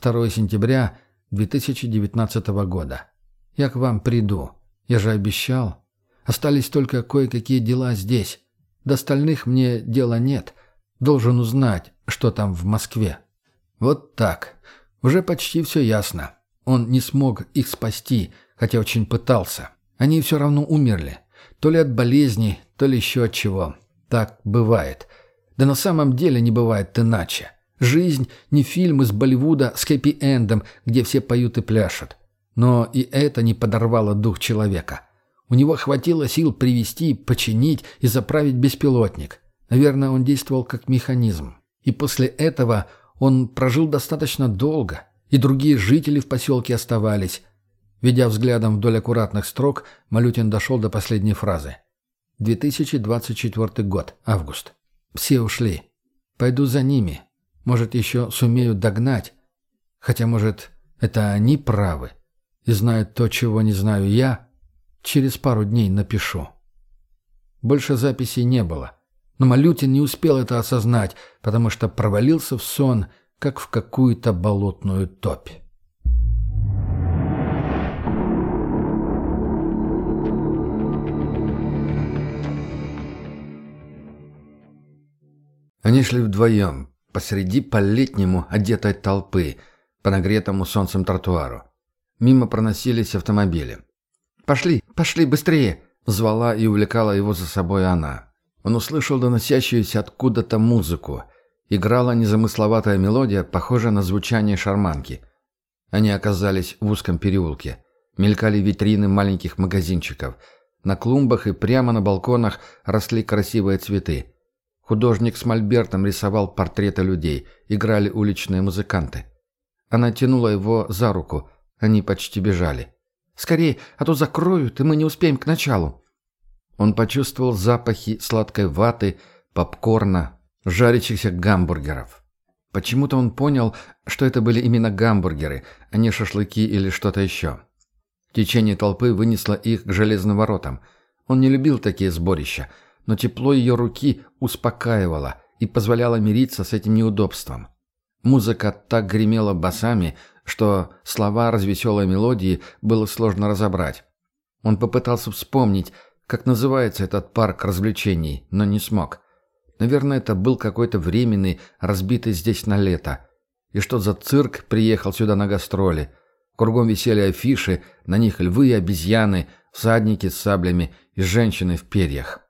2 сентября 2019 года. Я к вам приду. Я же обещал. Остались только кое-какие дела здесь. До остальных мне дела нет. Должен узнать, что там в Москве. Вот так. Уже почти все ясно. Он не смог их спасти, хотя очень пытался. Они все равно умерли. То ли от болезни, то ли еще от чего. Так бывает. Да на самом деле не бывает иначе. Жизнь не фильм из Болливуда с хэппи-эндом, где все поют и пляшут. Но и это не подорвало дух человека. У него хватило сил привести, починить и заправить беспилотник. Наверное, он действовал как механизм. И после этого он прожил достаточно долго, и другие жители в поселке оставались. Ведя взглядом вдоль аккуратных строк, Малютин дошел до последней фразы. 2024 год, август. Все ушли. Пойду за ними. Может, еще сумею догнать. Хотя, может, это они правы и знают то, чего не знаю я. Через пару дней напишу. Больше записей не было. Но Малютин не успел это осознать, потому что провалился в сон, как в какую-то болотную топь. Они шли вдвоем, посреди по-летнему одетой толпы, по нагретому солнцем тротуару. Мимо проносились автомобили. «Пошли, пошли, быстрее!» — звала и увлекала его за собой она. Он услышал доносящуюся откуда-то музыку. Играла незамысловатая мелодия, похожая на звучание шарманки. Они оказались в узком переулке. Мелькали витрины маленьких магазинчиков. На клумбах и прямо на балконах росли красивые цветы. Художник с мольбертом рисовал портреты людей. Играли уличные музыканты. Она тянула его за руку. Они почти бежали. «Скорее, а то закроют, и мы не успеем к началу». Он почувствовал запахи сладкой ваты, попкорна, жарящихся гамбургеров. Почему-то он понял, что это были именно гамбургеры, а не шашлыки или что-то еще. Течение толпы вынесло их к железным воротам. Он не любил такие сборища, но тепло ее руки успокаивало и позволяло мириться с этим неудобством. Музыка так гремела басами, что слова развеселой мелодии было сложно разобрать. Он попытался вспомнить, как называется этот парк развлечений, но не смог. Наверное, это был какой-то временный, разбитый здесь на лето. И что за цирк приехал сюда на гастроли? Кругом висели афиши, на них львы и обезьяны, всадники с саблями и женщины в перьях.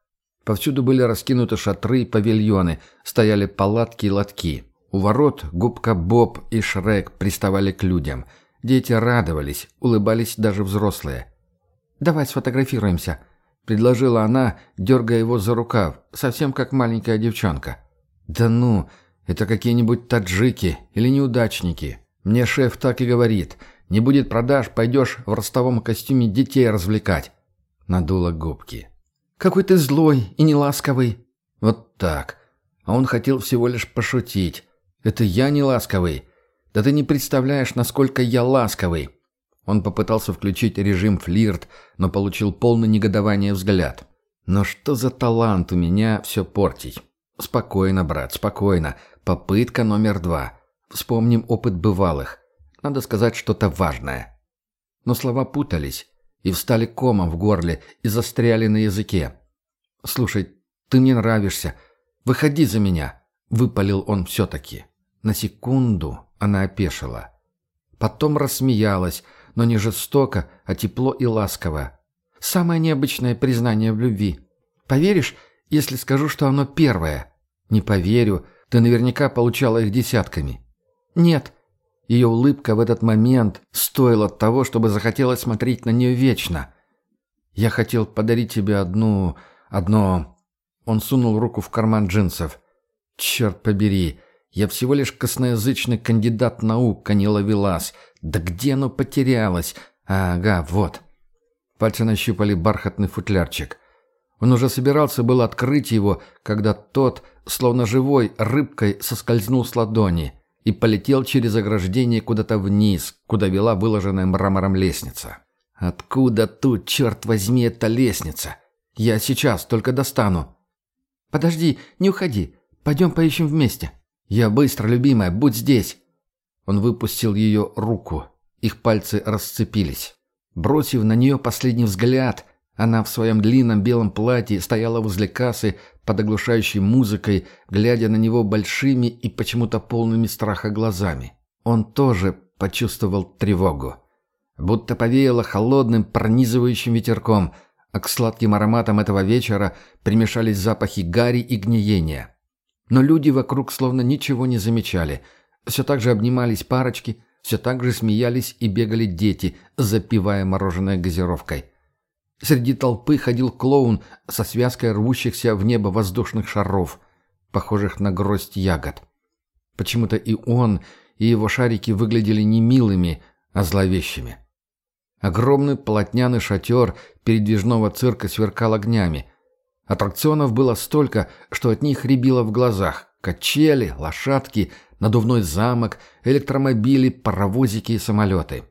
Повсюду были раскинуты шатры и павильоны, стояли палатки и лотки. У ворот губка Боб и Шрек приставали к людям. Дети радовались, улыбались даже взрослые. «Давай сфотографируемся», — предложила она, дергая его за рукав, совсем как маленькая девчонка. «Да ну, это какие-нибудь таджики или неудачники. Мне шеф так и говорит. Не будет продаж, пойдешь в ростовом костюме детей развлекать». Надула губки. «Какой ты злой и неласковый». «Вот так. А он хотел всего лишь пошутить. Это я не ласковый. Да ты не представляешь, насколько я ласковый. Он попытался включить режим флирт, но получил полный негодование взгляд. Но что за талант у меня все портить? Спокойно, брат, спокойно. Попытка номер два. Вспомним опыт бывалых. Надо сказать что-то важное. Но слова путались и встали комом в горле и застряли на языке. «Слушай, ты мне нравишься. Выходи за меня», — выпалил он все-таки. На секунду она опешила. Потом рассмеялась, но не жестоко, а тепло и ласково. Самое необычное признание в любви. Поверишь, если скажу, что оно первое? Не поверю, ты наверняка получала их десятками. Нет. Ее улыбка в этот момент стоила того, чтобы захотелось смотреть на нее вечно. Я хотел подарить тебе одну... одно... Он сунул руку в карман джинсов. Черт побери, я всего лишь косноязычный кандидат наук, а не ловелас. Да где оно потерялось? Ага, вот. Пальцы нащупали бархатный футлярчик. Он уже собирался был открыть его, когда тот, словно живой, рыбкой соскользнул с ладони и полетел через ограждение куда-то вниз, куда вела выложенная мрамором лестница. «Откуда тут, черт возьми, эта лестница? Я сейчас только достану». «Подожди, не уходи. Пойдем поищем вместе». «Я быстро, любимая, будь здесь». Он выпустил ее руку. Их пальцы расцепились. Бросив на нее последний взгляд, она в своем длинном белом платье стояла возле кассы под оглушающей музыкой, глядя на него большими и почему-то полными страха глазами. Он тоже почувствовал тревогу. Будто повеяло холодным, пронизывающим ветерком, а к сладким ароматам этого вечера примешались запахи гари и гниения. Но люди вокруг словно ничего не замечали. Все так же обнимались парочки, все так же смеялись и бегали дети, запивая мороженое газировкой. Среди толпы ходил клоун со связкой рвущихся в небо воздушных шаров, похожих на гроздь ягод. Почему-то и он, и его шарики выглядели не милыми, а зловещими. Огромный полотняный шатер передвижного цирка сверкал огнями. Аттракционов было столько, что от них рябило в глазах. Качели, лошадки, надувной замок, электромобили, паровозики и самолеты.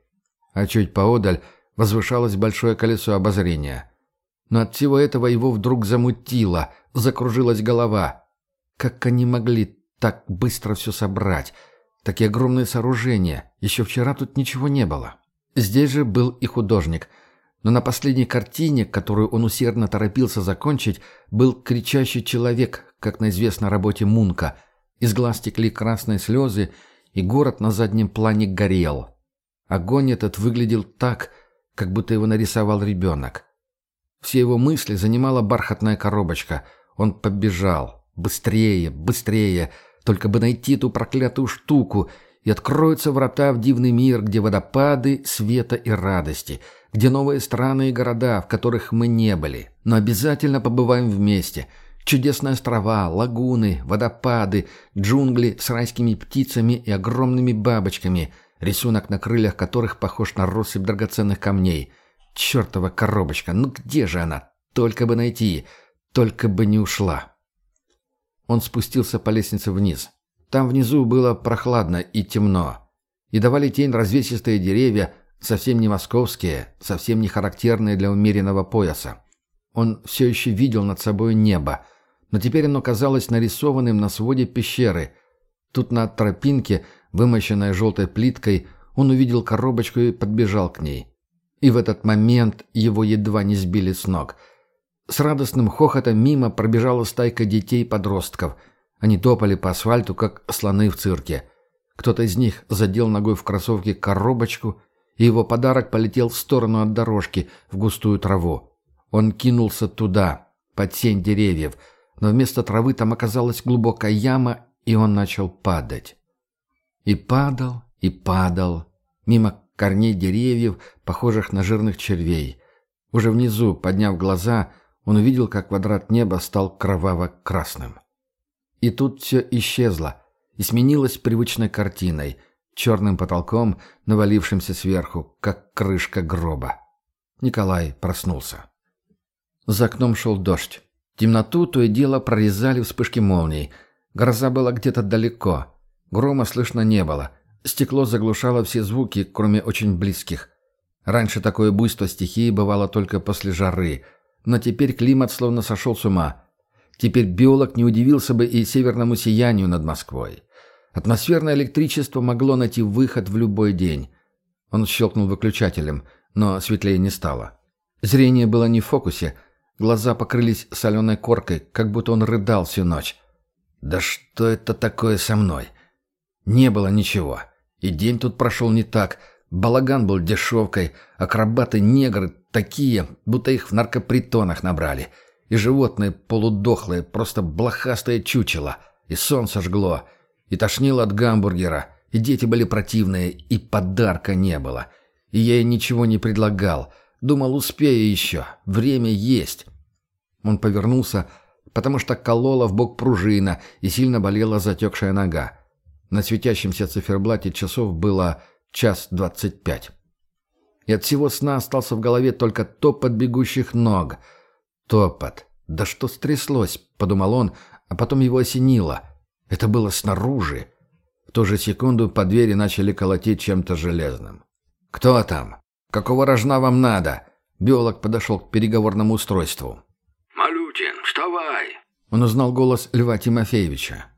А чуть поодаль возвышалось большое колесо обозрения. Но от всего этого его вдруг замутило, закружилась голова. Как они могли так быстро все собрать? Такие огромные сооружения. Еще вчера тут ничего не было. Здесь же был и художник. Но на последней картине, которую он усердно торопился закончить, был кричащий человек, как на известной работе Мунка. Из глаз текли красные слезы, и город на заднем плане горел. Огонь этот выглядел так, как будто его нарисовал ребенок. Все его мысли занимала бархатная коробочка. Он побежал. Быстрее, быстрее. Только бы найти ту проклятую штуку, и откроются врата в дивный мир, где водопады, света и радости, где новые страны и города, в которых мы не были. Но обязательно побываем вместе. Чудесные острова, лагуны, водопады, джунгли с райскими птицами и огромными бабочками – рисунок на крыльях которых похож на россыпь драгоценных камней. Чертова коробочка, ну где же она? Только бы найти, только бы не ушла. Он спустился по лестнице вниз. Там внизу было прохладно и темно. И давали тень развесистые деревья, совсем не московские, совсем не характерные для умеренного пояса. Он все еще видел над собой небо, но теперь оно казалось нарисованным на своде пещеры. Тут на тропинке Вымощенная желтой плиткой, он увидел коробочку и подбежал к ней. И в этот момент его едва не сбили с ног. С радостным хохотом мимо пробежала стайка детей-подростков. Они топали по асфальту, как слоны в цирке. Кто-то из них задел ногой в кроссовке коробочку, и его подарок полетел в сторону от дорожки, в густую траву. Он кинулся туда, под сень деревьев, но вместо травы там оказалась глубокая яма, и он начал падать. И падал, и падал, мимо корней деревьев, похожих на жирных червей. Уже внизу, подняв глаза, он увидел, как квадрат неба стал кроваво-красным. И тут все исчезло и сменилось привычной картиной, черным потолком, навалившимся сверху, как крышка гроба. Николай проснулся. За окном шел дождь. Темноту то и дело прорезали вспышки молний. Гроза была где-то далеко. Грома слышно не было. Стекло заглушало все звуки, кроме очень близких. Раньше такое буйство стихии бывало только после жары. Но теперь климат словно сошел с ума. Теперь биолог не удивился бы и северному сиянию над Москвой. Атмосферное электричество могло найти выход в любой день. Он щелкнул выключателем, но светлее не стало. Зрение было не в фокусе. Глаза покрылись соленой коркой, как будто он рыдал всю ночь. «Да что это такое со мной?» Не было ничего. И день тут прошел не так. Балаган был дешевкой, акробаты-негры такие, будто их в наркопритонах набрали. И животные полудохлые, просто блохастое чучело. И солнце жгло. И тошнило от гамбургера. И дети были противные, и подарка не было. И я ей ничего не предлагал. Думал, успею еще. Время есть. Он повернулся, потому что колола в бок пружина, и сильно болела затекшая нога. На светящемся циферблате часов было час двадцать пять. И от всего сна остался в голове только топот бегущих ног. Топот. Да что стряслось, подумал он, а потом его осенило. Это было снаружи. В ту же секунду по двери начали колотить чем-то железным. «Кто там? Какого рожна вам надо?» Биолог подошел к переговорному устройству. «Малютин, вставай!» Он узнал голос Льва Тимофеевича.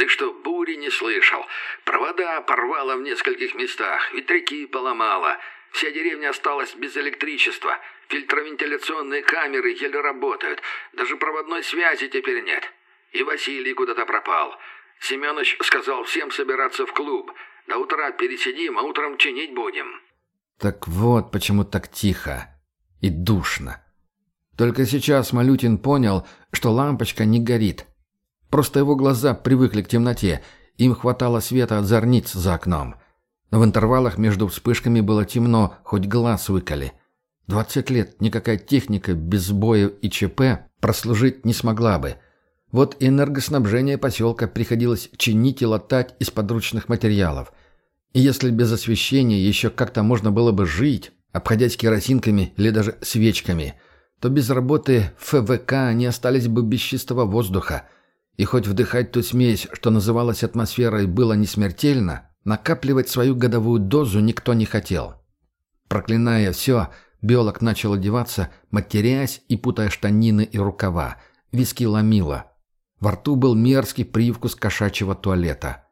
Ты что, бури не слышал? Провода порвало в нескольких местах, ветряки поломало. Вся деревня осталась без электричества. Фильтровентиляционные камеры еле работают. Даже проводной связи теперь нет. И Василий куда-то пропал. Семенович сказал всем собираться в клуб. До утра пересидим, а утром чинить будем». Так вот, почему так тихо и душно. Только сейчас Малютин понял, что лампочка не горит. Просто его глаза привыкли к темноте, им хватало света от зорниц за окном. Но в интервалах между вспышками было темно, хоть глаз выколи. Двадцать лет никакая техника без сбоя и ЧП прослужить не смогла бы. Вот энергоснабжение поселка приходилось чинить и латать из подручных материалов. И если без освещения еще как-то можно было бы жить, обходясь керосинками или даже свечками, то без работы ФВК они остались бы без чистого воздуха. И хоть вдыхать ту смесь, что называлась атмосферой, было не смертельно, накапливать свою годовую дозу никто не хотел. Проклиная все, биолог начал одеваться, матерясь и путая штанины и рукава. Виски ломило. Во рту был мерзкий привкус кошачьего туалета.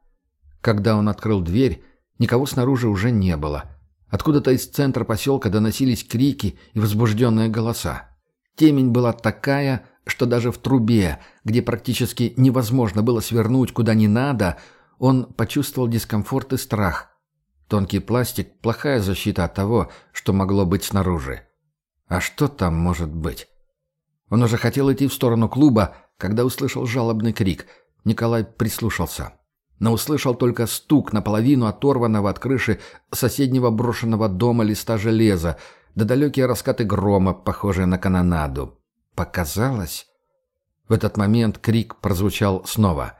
Когда он открыл дверь, никого снаружи уже не было – Откуда-то из центра поселка доносились крики и возбужденные голоса. Темень была такая, что даже в трубе, где практически невозможно было свернуть куда не надо, он почувствовал дискомфорт и страх. Тонкий пластик – плохая защита от того, что могло быть снаружи. А что там может быть? Он уже хотел идти в сторону клуба, когда услышал жалобный крик. Николай прислушался но услышал только стук наполовину оторванного от крыши соседнего брошенного дома листа железа, да далекие раскаты грома, похожие на канонаду. Показалось? В этот момент крик прозвучал снова.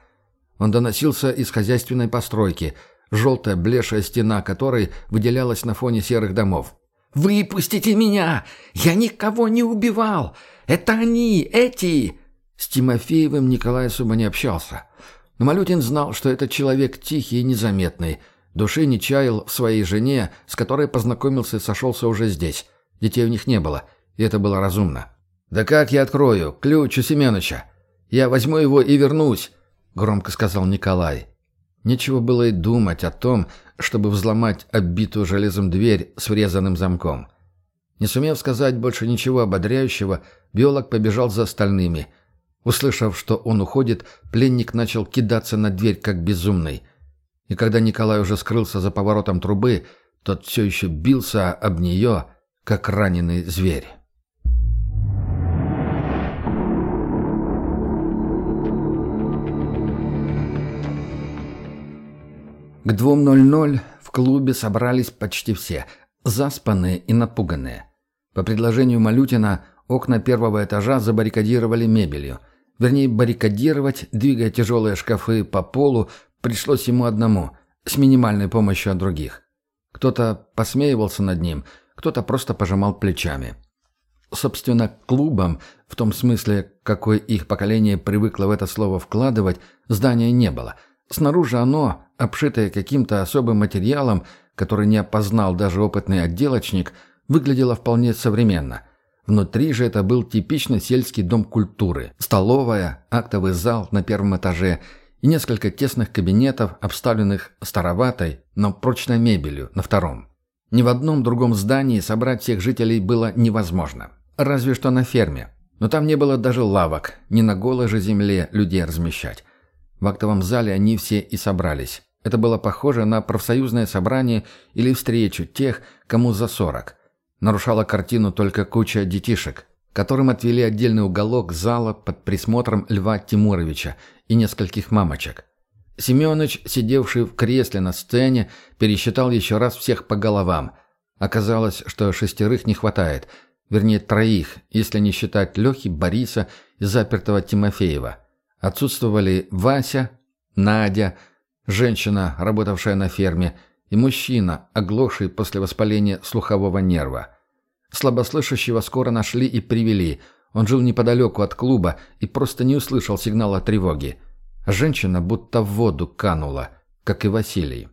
Он доносился из хозяйственной постройки, желтая блешая стена которой выделялась на фоне серых домов. «Выпустите меня! Я никого не убивал! Это они, эти!» С Тимофеевым Николай особо не общался. Но Малютин знал, что этот человек тихий и незаметный. Души не чаял в своей жене, с которой познакомился и сошелся уже здесь. Детей у них не было, и это было разумно. «Да как я открою? Ключ у Семеновича. Я возьму его и вернусь», — громко сказал Николай. Нечего было и думать о том, чтобы взломать оббитую железом дверь с врезанным замком. Не сумев сказать больше ничего ободряющего, биолог побежал за остальными — Услышав, что он уходит, пленник начал кидаться на дверь, как безумный. И когда Николай уже скрылся за поворотом трубы, тот все еще бился об нее, как раненый зверь. К 2.00 в клубе собрались почти все, заспанные и напуганные. По предложению Малютина, окна первого этажа забаррикадировали мебелью. Вернее, баррикадировать, двигая тяжелые шкафы по полу, пришлось ему одному, с минимальной помощью от других. Кто-то посмеивался над ним, кто-то просто пожимал плечами. Собственно, клубом, в том смысле, какой их поколение привыкло в это слово вкладывать, здания не было. Снаружи оно, обшитое каким-то особым материалом, который не опознал даже опытный отделочник, выглядело вполне современно. Внутри же это был типичный сельский дом культуры. Столовая, актовый зал на первом этаже и несколько тесных кабинетов, обставленных староватой, но прочной мебелью на втором. Ни в одном другом здании собрать всех жителей было невозможно. Разве что на ферме. Но там не было даже лавок, ни на голой же земле людей размещать. В актовом зале они все и собрались. Это было похоже на профсоюзное собрание или встречу тех, кому за сорок. Нарушала картину только куча детишек, которым отвели отдельный уголок зала под присмотром Льва Тимуровича и нескольких мамочек. Семенович, сидевший в кресле на сцене, пересчитал еще раз всех по головам. Оказалось, что шестерых не хватает, вернее троих, если не считать Лехи, Бориса и запертого Тимофеева. Отсутствовали Вася, Надя, женщина, работавшая на ферме, и мужчина, оглохший после воспаления слухового нерва. Слабослышащего скоро нашли и привели. Он жил неподалеку от клуба и просто не услышал сигнала тревоги. Женщина будто в воду канула, как и Василий.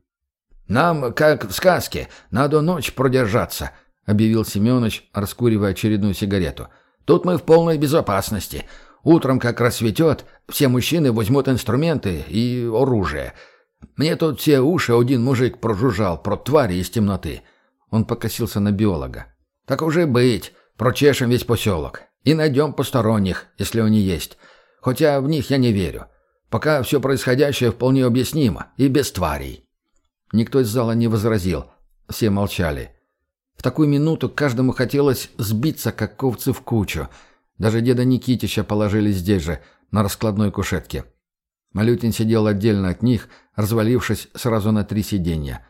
«Нам, как в сказке, надо ночь продержаться», — объявил Семенович, раскуривая очередную сигарету. «Тут мы в полной безопасности. Утром, как рассветет, все мужчины возьмут инструменты и оружие. Мне тут все уши один мужик прожужжал про твари из темноты. Он покосился на биолога. Так уже быть, прочешем весь поселок. И найдем посторонних, если они есть. Хотя в них я не верю. Пока все происходящее вполне объяснимо и без тварей. Никто из зала не возразил. Все молчали. В такую минуту каждому хотелось сбиться, как ковцы в кучу. Даже деда Никитича положили здесь же, на раскладной кушетке. Малютин сидел отдельно от них, развалившись сразу на три сиденья.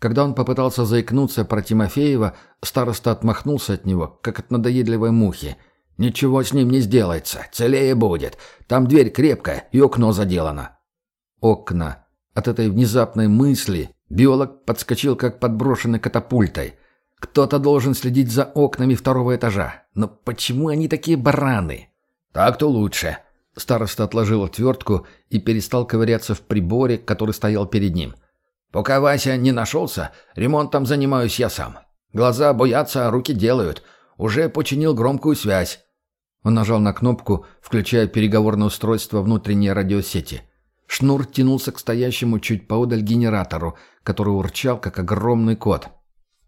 Когда он попытался заикнуться про Тимофеева, староста отмахнулся от него, как от надоедливой мухи. «Ничего с ним не сделается, целее будет. Там дверь крепкая и окно заделано». Окна. От этой внезапной мысли биолог подскочил, как подброшенный катапультой – кто-то должен следить за окнами второго этажа. Но почему они такие бараны? Так-то лучше. Староста отложил отвертку и перестал ковыряться в приборе, который стоял перед ним. Пока Вася не нашелся, ремонтом занимаюсь я сам. Глаза боятся, а руки делают. Уже починил громкую связь. Он нажал на кнопку, включая переговорное устройство внутренней радиосети. Шнур тянулся к стоящему чуть поодаль генератору, который урчал, как огромный кот.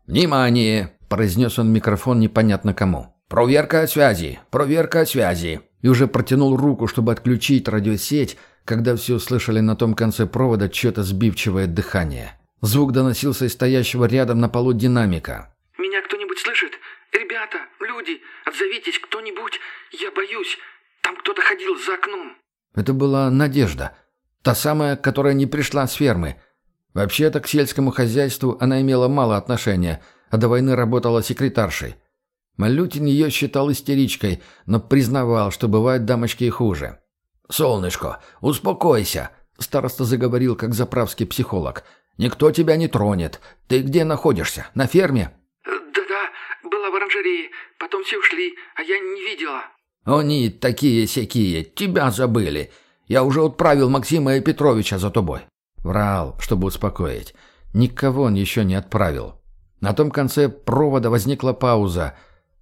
«Внимание!» – произнес он микрофон непонятно кому. «Проверка связи! Проверка связи!» И уже протянул руку, чтобы отключить радиосеть, когда все услышали на том конце провода чье-то сбивчивое дыхание. Звук доносился из стоящего рядом на полу динамика. «Меня кто-нибудь слышит? Ребята, люди, отзовитесь кто-нибудь! Я боюсь! Там кто-то ходил за окном!» Это была Надежда. Та самая, которая не пришла с фермы. Вообще-то к сельскому хозяйству она имела мало отношения, а до войны работала секретаршей. Малютин ее считал истеричкой, но признавал, что бывают дамочки и хуже. «Солнышко, успокойся!» – староста заговорил, как заправский психолог. «Никто тебя не тронет. Ты где находишься? На ферме?» «Да-да, была в оранжерее. Потом все ушли, а я не видела». «Они такие-сякие, тебя забыли. Я уже отправил Максима и Петровича за тобой. Врал, чтобы успокоить. Никого он еще не отправил. На том конце провода возникла пауза.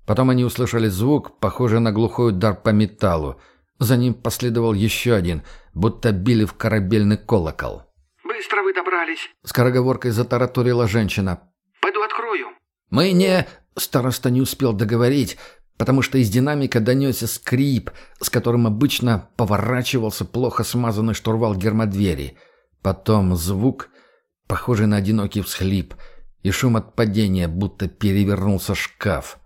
Потом они услышали звук, похожий на глухой удар по металлу. За ним последовал еще один, будто били в корабельный колокол. «Быстро вы добрались!» Скороговоркой затараторила женщина. «Пойду открою!» «Мы не...» Староста не успел договорить, потому что из динамика донесся скрип, с которым обычно поворачивался плохо смазанный штурвал гермодвери. Потом звук, похожий на одинокий всхлип, и шум от падения, будто перевернулся шкаф.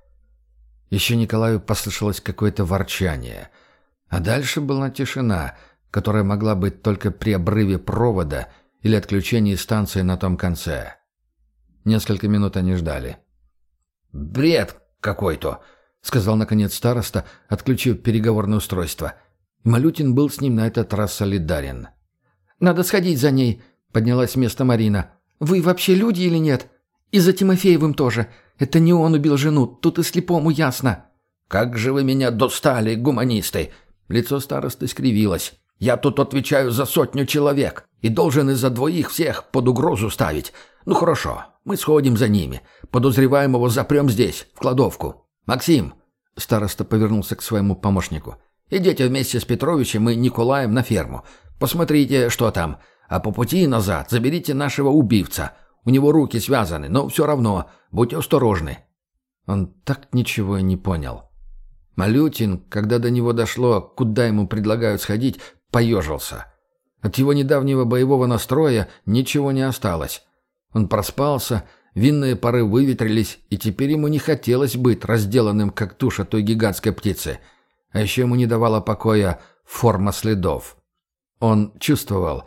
Еще Николаю послышалось какое-то ворчание. А дальше была тишина, которая могла быть только при обрыве провода или отключении станции на том конце. Несколько минут они ждали. «Бред какой-то!» — сказал наконец староста, отключив переговорное устройство. Малютин был с ним на этот раз солидарен. «Надо сходить за ней», — поднялась с места Марина. «Вы вообще люди или нет? И за Тимофеевым тоже. Это не он убил жену, тут и слепому ясно». «Как же вы меня достали, гуманисты!» Лицо старосты скривилось. «Я тут отвечаю за сотню человек и должен из-за двоих всех под угрозу ставить. Ну хорошо, мы сходим за ними. Подозреваемого запрем здесь, в кладовку. Максим!» Староста повернулся к своему помощнику. «Идите вместе с Петровичем и Николаем на ферму. Посмотрите, что там. А по пути назад заберите нашего убивца. У него руки связаны, но все равно. Будьте осторожны». Он так ничего и не понял. Малютин, когда до него дошло, куда ему предлагают сходить, поежился. От его недавнего боевого настроя ничего не осталось. Он проспался, винные пары выветрились, и теперь ему не хотелось быть разделанным, как туша той гигантской птицы. А еще ему не давала покоя форма следов. Он чувствовал,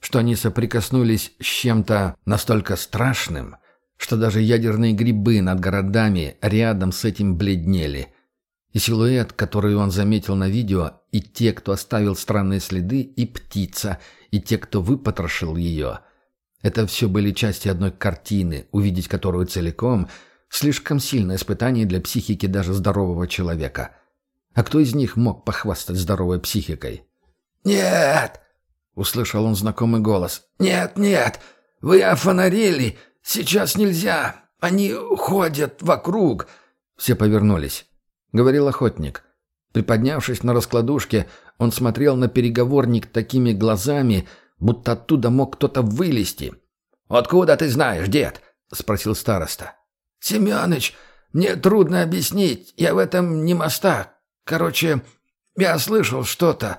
что они соприкоснулись с чем-то настолько страшным, что даже ядерные грибы над городами рядом с этим бледнели. И силуэт, который он заметил на видео, и те, кто оставил странные следы, и птица, и те, кто выпотрошил ее. Это все были части одной картины, увидеть которую целиком – слишком сильное испытание для психики даже здорового человека. А кто из них мог похвастать здоровой психикой? «Нет!» — услышал он знакомый голос. «Нет, нет! Вы офонарили! Сейчас нельзя! Они ходят вокруг!» Все повернулись. Говорил охотник. Приподнявшись на раскладушке, он смотрел на переговорник такими глазами, будто оттуда мог кто-то вылезти. «Откуда ты знаешь, дед?» — спросил староста. «Семёныч, мне трудно объяснить, я в этом не мастак. Короче, я слышал что-то.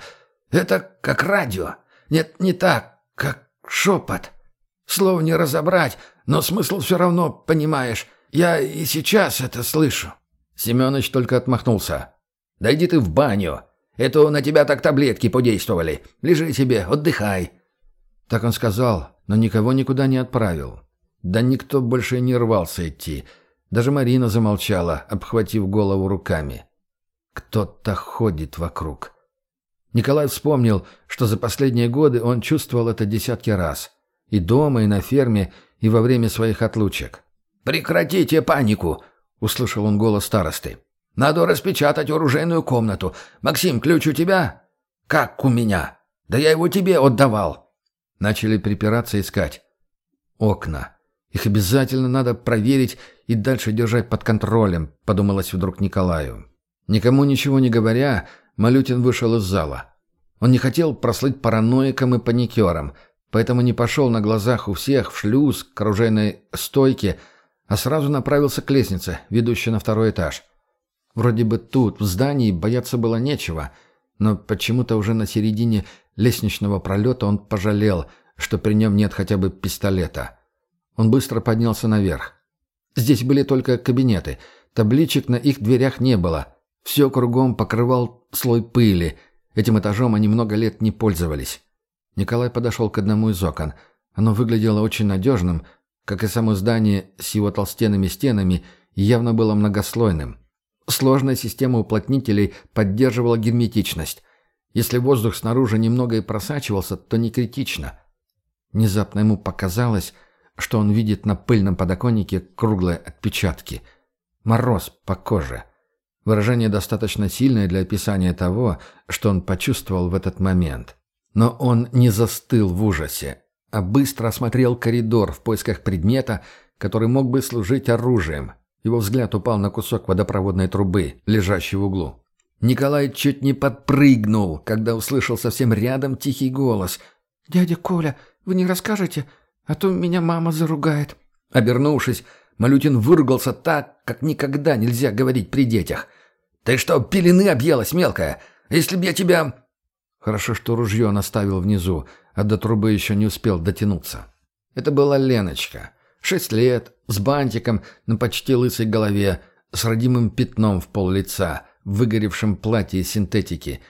Это как радио. Нет, не так, как шепот. Слов не разобрать, но смысл все равно понимаешь. Я и сейчас это слышу». Семёныч только отмахнулся. «Да иди ты в баню. Это на тебя так таблетки подействовали. Лежи себе, отдыхай». Так он сказал, но никого никуда не отправил. Да никто больше не рвался идти. Даже Марина замолчала, обхватив голову руками. Кто-то ходит вокруг. Николай вспомнил, что за последние годы он чувствовал это десятки раз. И дома, и на ферме, и во время своих отлучек. «Прекратите панику!» — услышал он голос старосты. «Надо распечатать оружейную комнату. Максим, ключ у тебя?» «Как у меня? Да я его тебе отдавал!» Начали припираться искать. Окна. Их обязательно надо проверить и дальше держать под контролем, подумалось вдруг Николаю. Никому ничего не говоря, Малютин вышел из зала. Он не хотел прослыть параноиком и паникером, поэтому не пошел на глазах у всех в шлюз к оружейной стойке, а сразу направился к лестнице, ведущей на второй этаж. Вроде бы тут, в здании, бояться было нечего, но почему-то уже на середине лестничного пролета он пожалел, что при нем нет хотя бы пистолета. Он быстро поднялся наверх. Здесь были только кабинеты, табличек на их дверях не было. Все кругом покрывал слой пыли. Этим этажом они много лет не пользовались. Николай подошел к одному из окон. Оно выглядело очень надежным, как и само здание с его толстенными стенами, и явно было многослойным. Сложная система уплотнителей поддерживала герметичность. Если воздух снаружи немного и просачивался, то не критично. Внезапно ему показалось, что он видит на пыльном подоконнике круглые отпечатки. Мороз по коже. Выражение достаточно сильное для описания того, что он почувствовал в этот момент. Но он не застыл в ужасе, а быстро осмотрел коридор в поисках предмета, который мог бы служить оружием. Его взгляд упал на кусок водопроводной трубы, лежащий в углу. Николай чуть не подпрыгнул, когда услышал совсем рядом тихий голос. «Дядя Коля, вы не расскажете? А то меня мама заругает». Обернувшись, Малютин выругался так, как никогда нельзя говорить при детях. «Ты что, пелены объелась, мелкая? Если б я тебя...» Хорошо, что ружье он оставил внизу, а до трубы еще не успел дотянуться. Это была Леночка. Шесть лет, с бантиком на почти лысой голове, с родимым пятном в пол лица, в выгоревшем платье из синтетики.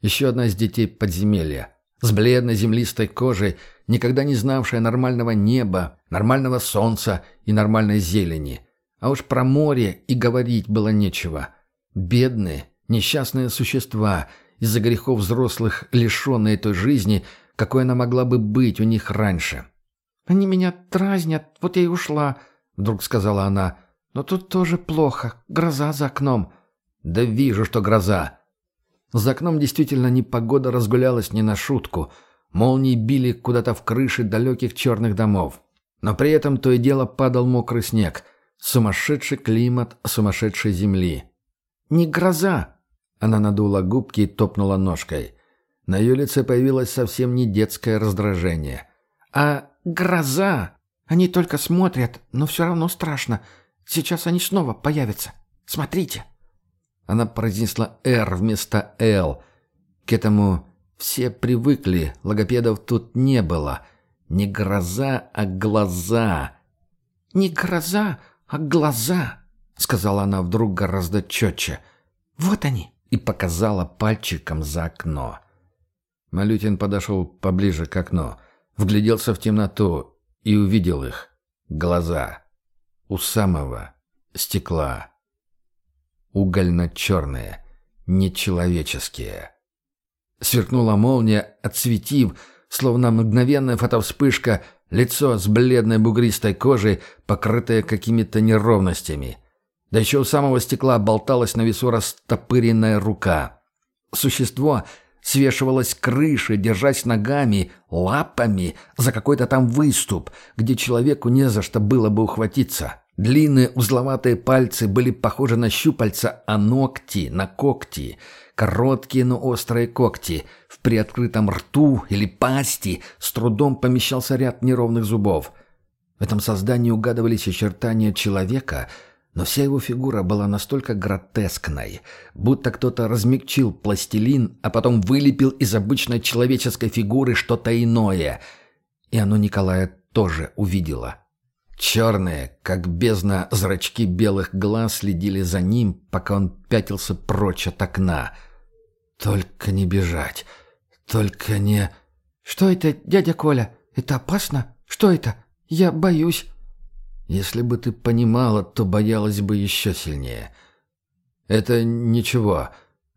Еще одна из детей подземелья. С бледной землистой кожей, никогда не знавшая нормального неба, нормального солнца и нормальной зелени. А уж про море и говорить было нечего. Бедные, несчастные существа, из-за грехов взрослых, лишенные той жизни, какой она могла бы быть у них раньше. «Они меня дразнят, вот я и ушла», — вдруг сказала она. «Но тут тоже плохо, гроза за окном». «Да вижу, что гроза». За окном действительно непогода разгулялась не на шутку — Молнии били куда-то в крыши далеких черных домов. Но при этом то и дело падал мокрый снег. Сумасшедший климат сумасшедшей земли. «Не гроза!» Она надула губки и топнула ножкой. На ее лице появилось совсем не детское раздражение. «А гроза! Они только смотрят, но все равно страшно. Сейчас они снова появятся. Смотрите!» Она произнесла «Р» вместо «Л». К этому все привыкли, логопедов тут не было. Не гроза, а глаза. «Не гроза, а глаза», — сказала она вдруг гораздо четче. «Вот они!» И показала пальчиком за окно. Малютин подошел поближе к окну, вгляделся в темноту и увидел их. Глаза. У самого стекла. Угольно-черные, нечеловеческие. Сверкнула молния, отсветив, словно мгновенная фотовспышка, лицо с бледной бугристой кожей, покрытое какими-то неровностями. Да еще у самого стекла болталась на весу растопыренная рука. Существо свешивалось с крыши, держась ногами, лапами за какой-то там выступ, где человеку не за что было бы ухватиться. Длинные узловатые пальцы были похожи на щупальца, а ногти — на когти. Короткие, но острые когти. В приоткрытом рту или пасти с трудом помещался ряд неровных зубов. В этом создании угадывались очертания человека, но вся его фигура была настолько гротескной, будто кто-то размягчил пластилин, а потом вылепил из обычной человеческой фигуры что-то иное. И оно Николая тоже увидела. Черные, как бездна, зрачки белых глаз следили за ним, пока он пятился прочь от окна. «Только не бежать! Только не...» «Что это, дядя Коля? Это опасно? Что это? Я боюсь». «Если бы ты понимала, то боялась бы еще сильнее». «Это ничего.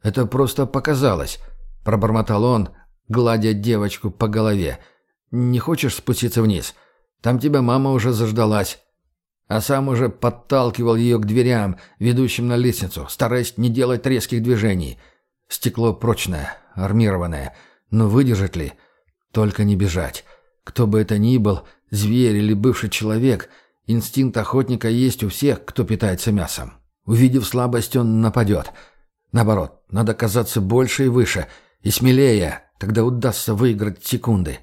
Это просто показалось», — пробормотал он, гладя девочку по голове. «Не хочешь спуститься вниз?» Там тебя мама уже заждалась. А сам уже подталкивал ее к дверям, ведущим на лестницу, стараясь не делать резких движений. Стекло прочное, армированное. Но выдержит ли? Только не бежать. Кто бы это ни был, зверь или бывший человек, инстинкт охотника есть у всех, кто питается мясом. Увидев слабость, он нападет. Наоборот, надо казаться больше и выше, и смелее, тогда удастся выиграть секунды.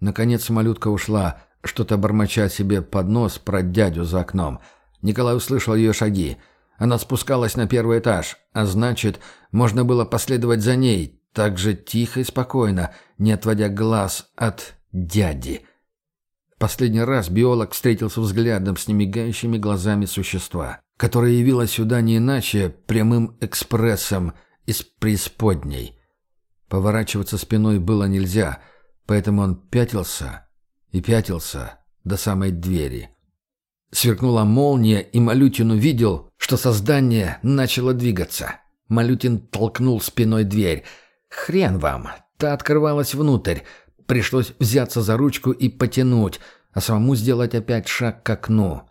Наконец малютка ушла, что-то бормоча себе под нос про дядю за окном. Николай услышал ее шаги. Она спускалась на первый этаж, а значит, можно было последовать за ней, так же тихо и спокойно, не отводя глаз от дяди. Последний раз биолог встретился взглядом с немигающими глазами существа, которое явилось сюда не иначе прямым экспрессом из преисподней. Поворачиваться спиной было нельзя, поэтому он пятился, и пятился до самой двери. Сверкнула молния, и Малютин увидел, что создание начало двигаться. Малютин толкнул спиной дверь. «Хрен вам!» Та открывалась внутрь. Пришлось взяться за ручку и потянуть, а самому сделать опять шаг к окну.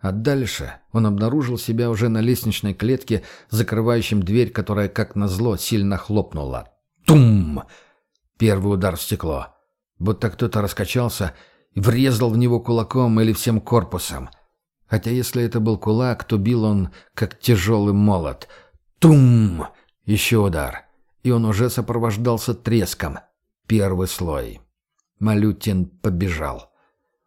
А дальше он обнаружил себя уже на лестничной клетке, закрывающем дверь, которая, как назло, сильно хлопнула. Тум! Первый удар в стекло будто кто-то раскачался и врезал в него кулаком или всем корпусом. Хотя если это был кулак, то бил он, как тяжелый молот. Тум! Еще удар. И он уже сопровождался треском. Первый слой. Малютин побежал.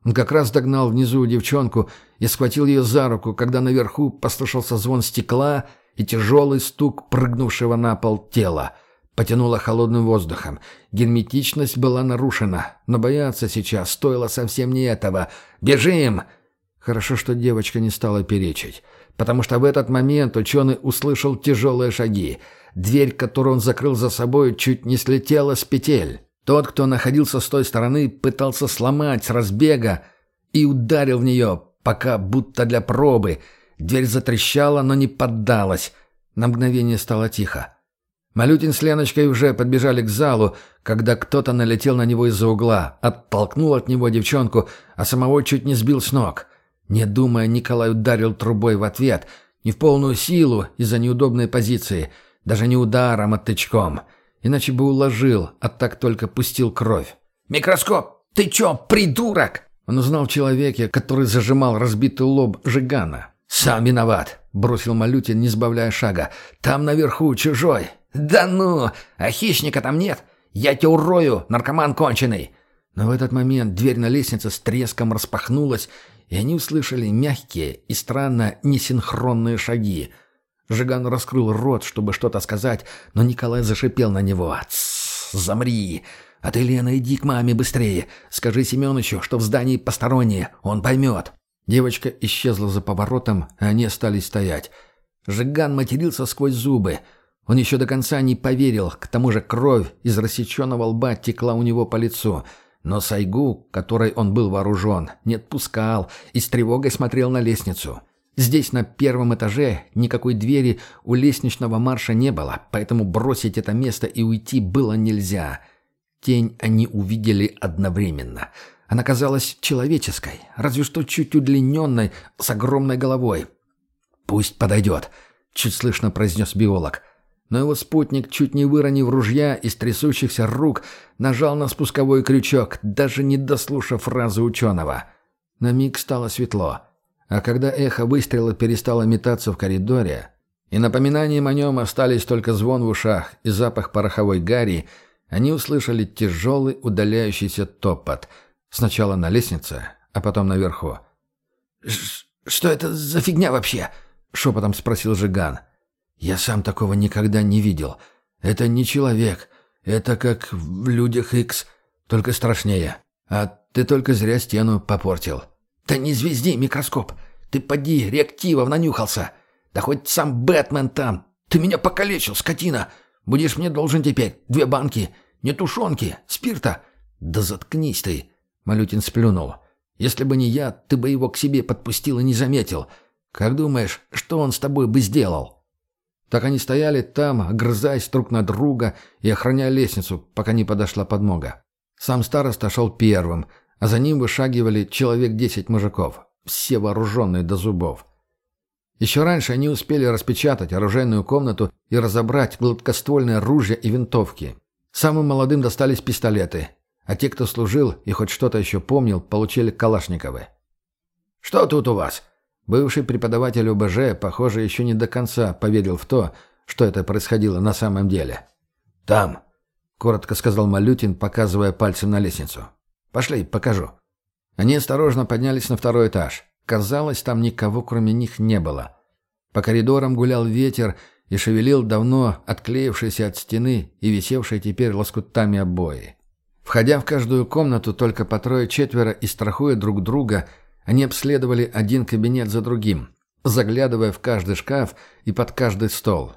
Он как раз догнал внизу девчонку и схватил ее за руку, когда наверху послышался звон стекла и тяжелый стук прыгнувшего на пол тела. Потянуло холодным воздухом. Герметичность была нарушена, но бояться сейчас стоило совсем не этого. «Бежим!» Хорошо, что девочка не стала перечить, потому что в этот момент ученый услышал тяжелые шаги. Дверь, которую он закрыл за собой, чуть не слетела с петель. Тот, кто находился с той стороны, пытался сломать с разбега и ударил в нее, пока будто для пробы. Дверь затрещала, но не поддалась. На мгновение стало тихо. Малютин с Леночкой уже подбежали к залу, когда кто-то налетел на него из-за угла, оттолкнул от него девчонку, а самого чуть не сбил с ног. Не думая, Николай ударил трубой в ответ, не в полную силу из-за неудобной позиции, даже не ударом, а тычком. Иначе бы уложил, а так только пустил кровь. «Микроскоп! Ты чё, придурок?» Он узнал человека, который зажимал разбитый лоб Жигана. «Сам виноват», — бросил Малютин, не сбавляя шага. «Там наверху чужой. «Да ну! А хищника там нет! Я тебя урою, наркоман конченый!» Но в этот момент дверь на лестнице с треском распахнулась, и они услышали мягкие и странно несинхронные шаги. Жиган раскрыл рот, чтобы что-то сказать, но Николай зашипел на него. «Тссс, замри! А ты, Лена, иди к маме быстрее. Скажи Семеновичу, что в здании посторонние, он поймет». Девочка исчезла за поворотом, а они остались стоять. Жиган матерился сквозь зубы — он еще до конца не поверил, к тому же кровь из рассеченного лба текла у него по лицу. Но Сайгу, которой он был вооружен, не отпускал и с тревогой смотрел на лестницу. Здесь, на первом этаже, никакой двери у лестничного марша не было, поэтому бросить это место и уйти было нельзя. Тень они увидели одновременно. Она казалась человеческой, разве что чуть удлиненной, с огромной головой. «Пусть подойдет», — чуть слышно произнес биолог — но его спутник, чуть не выронив ружья из трясущихся рук, нажал на спусковой крючок, даже не дослушав фразы ученого. На миг стало светло. А когда эхо выстрела перестало метаться в коридоре, и напоминанием о нем остались только звон в ушах и запах пороховой гари, они услышали тяжелый удаляющийся топот. Сначала на лестнице, а потом наверху. «Что это за фигня вообще?» — шепотом спросил Жиган. «Я сам такого никогда не видел. Это не человек. Это как в «Людях Икс», только страшнее. А ты только зря стену попортил». «Да не звезди, микроскоп. Ты поди, реактивов нанюхался. Да хоть сам Бэтмен там. Ты меня покалечил, скотина. Будешь мне должен теперь две банки. Не тушенки, спирта». «Да заткнись ты!» — Малютин сплюнул. «Если бы не я, ты бы его к себе подпустил и не заметил. Как думаешь, что он с тобой бы сделал?» Так они стояли там, огрызаясь друг на друга и охраняя лестницу, пока не подошла подмога. Сам староста шел первым, а за ним вышагивали человек десять мужиков, все вооруженные до зубов. Еще раньше они успели распечатать оружейную комнату и разобрать гладкоствольные ружья и винтовки. Самым молодым достались пистолеты, а те, кто служил и хоть что-то еще помнил, получили калашниковы. «Что тут у вас?» Бывший преподаватель ОБЖ, похоже, еще не до конца поверил в то, что это происходило на самом деле. «Там», — коротко сказал Малютин, показывая пальцем на лестницу. «Пошли, покажу». Они осторожно поднялись на второй этаж. Казалось, там никого, кроме них, не было. По коридорам гулял ветер и шевелил давно отклеившиеся от стены и висевшие теперь лоскутами обои. Входя в каждую комнату только по трое-четверо и страхуя друг друга — они обследовали один кабинет за другим, заглядывая в каждый шкаф и под каждый стол.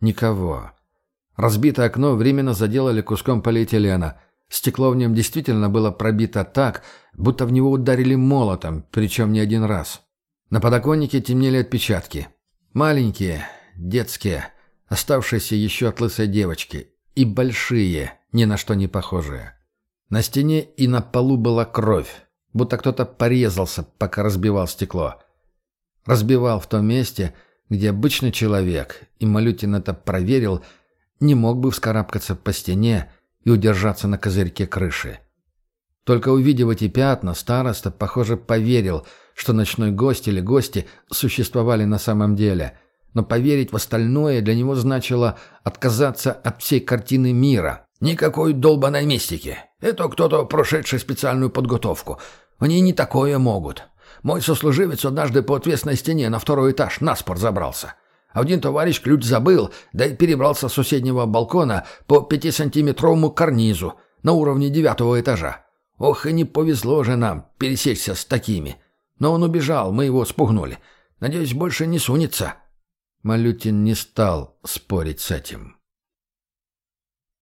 Никого. Разбитое окно временно заделали куском полиэтилена. Стекло в нем действительно было пробито так, будто в него ударили молотом, причем не один раз. На подоконнике темнели отпечатки. Маленькие, детские, оставшиеся еще от лысой девочки. И большие, ни на что не похожие. На стене и на полу была кровь будто кто-то порезался, пока разбивал стекло. Разбивал в том месте, где обычный человек, и Малютин это проверил, не мог бы вскарабкаться по стене и удержаться на козырьке крыши. Только увидев эти пятна, староста, похоже, поверил, что ночной гость или гости существовали на самом деле. Но поверить в остальное для него значило отказаться от всей картины мира. «Никакой долбаной мистики. Это кто-то, прошедший специальную подготовку. Они не такое могут. Мой сослуживец однажды по отвесной стене на второй этаж на спор забрался. Один товарищ ключ забыл, да и перебрался с соседнего балкона по пятисантиметровому карнизу на уровне девятого этажа. Ох, и не повезло же нам пересечься с такими. Но он убежал, мы его спугнули. Надеюсь, больше не сунется». Малютин не стал спорить с этим.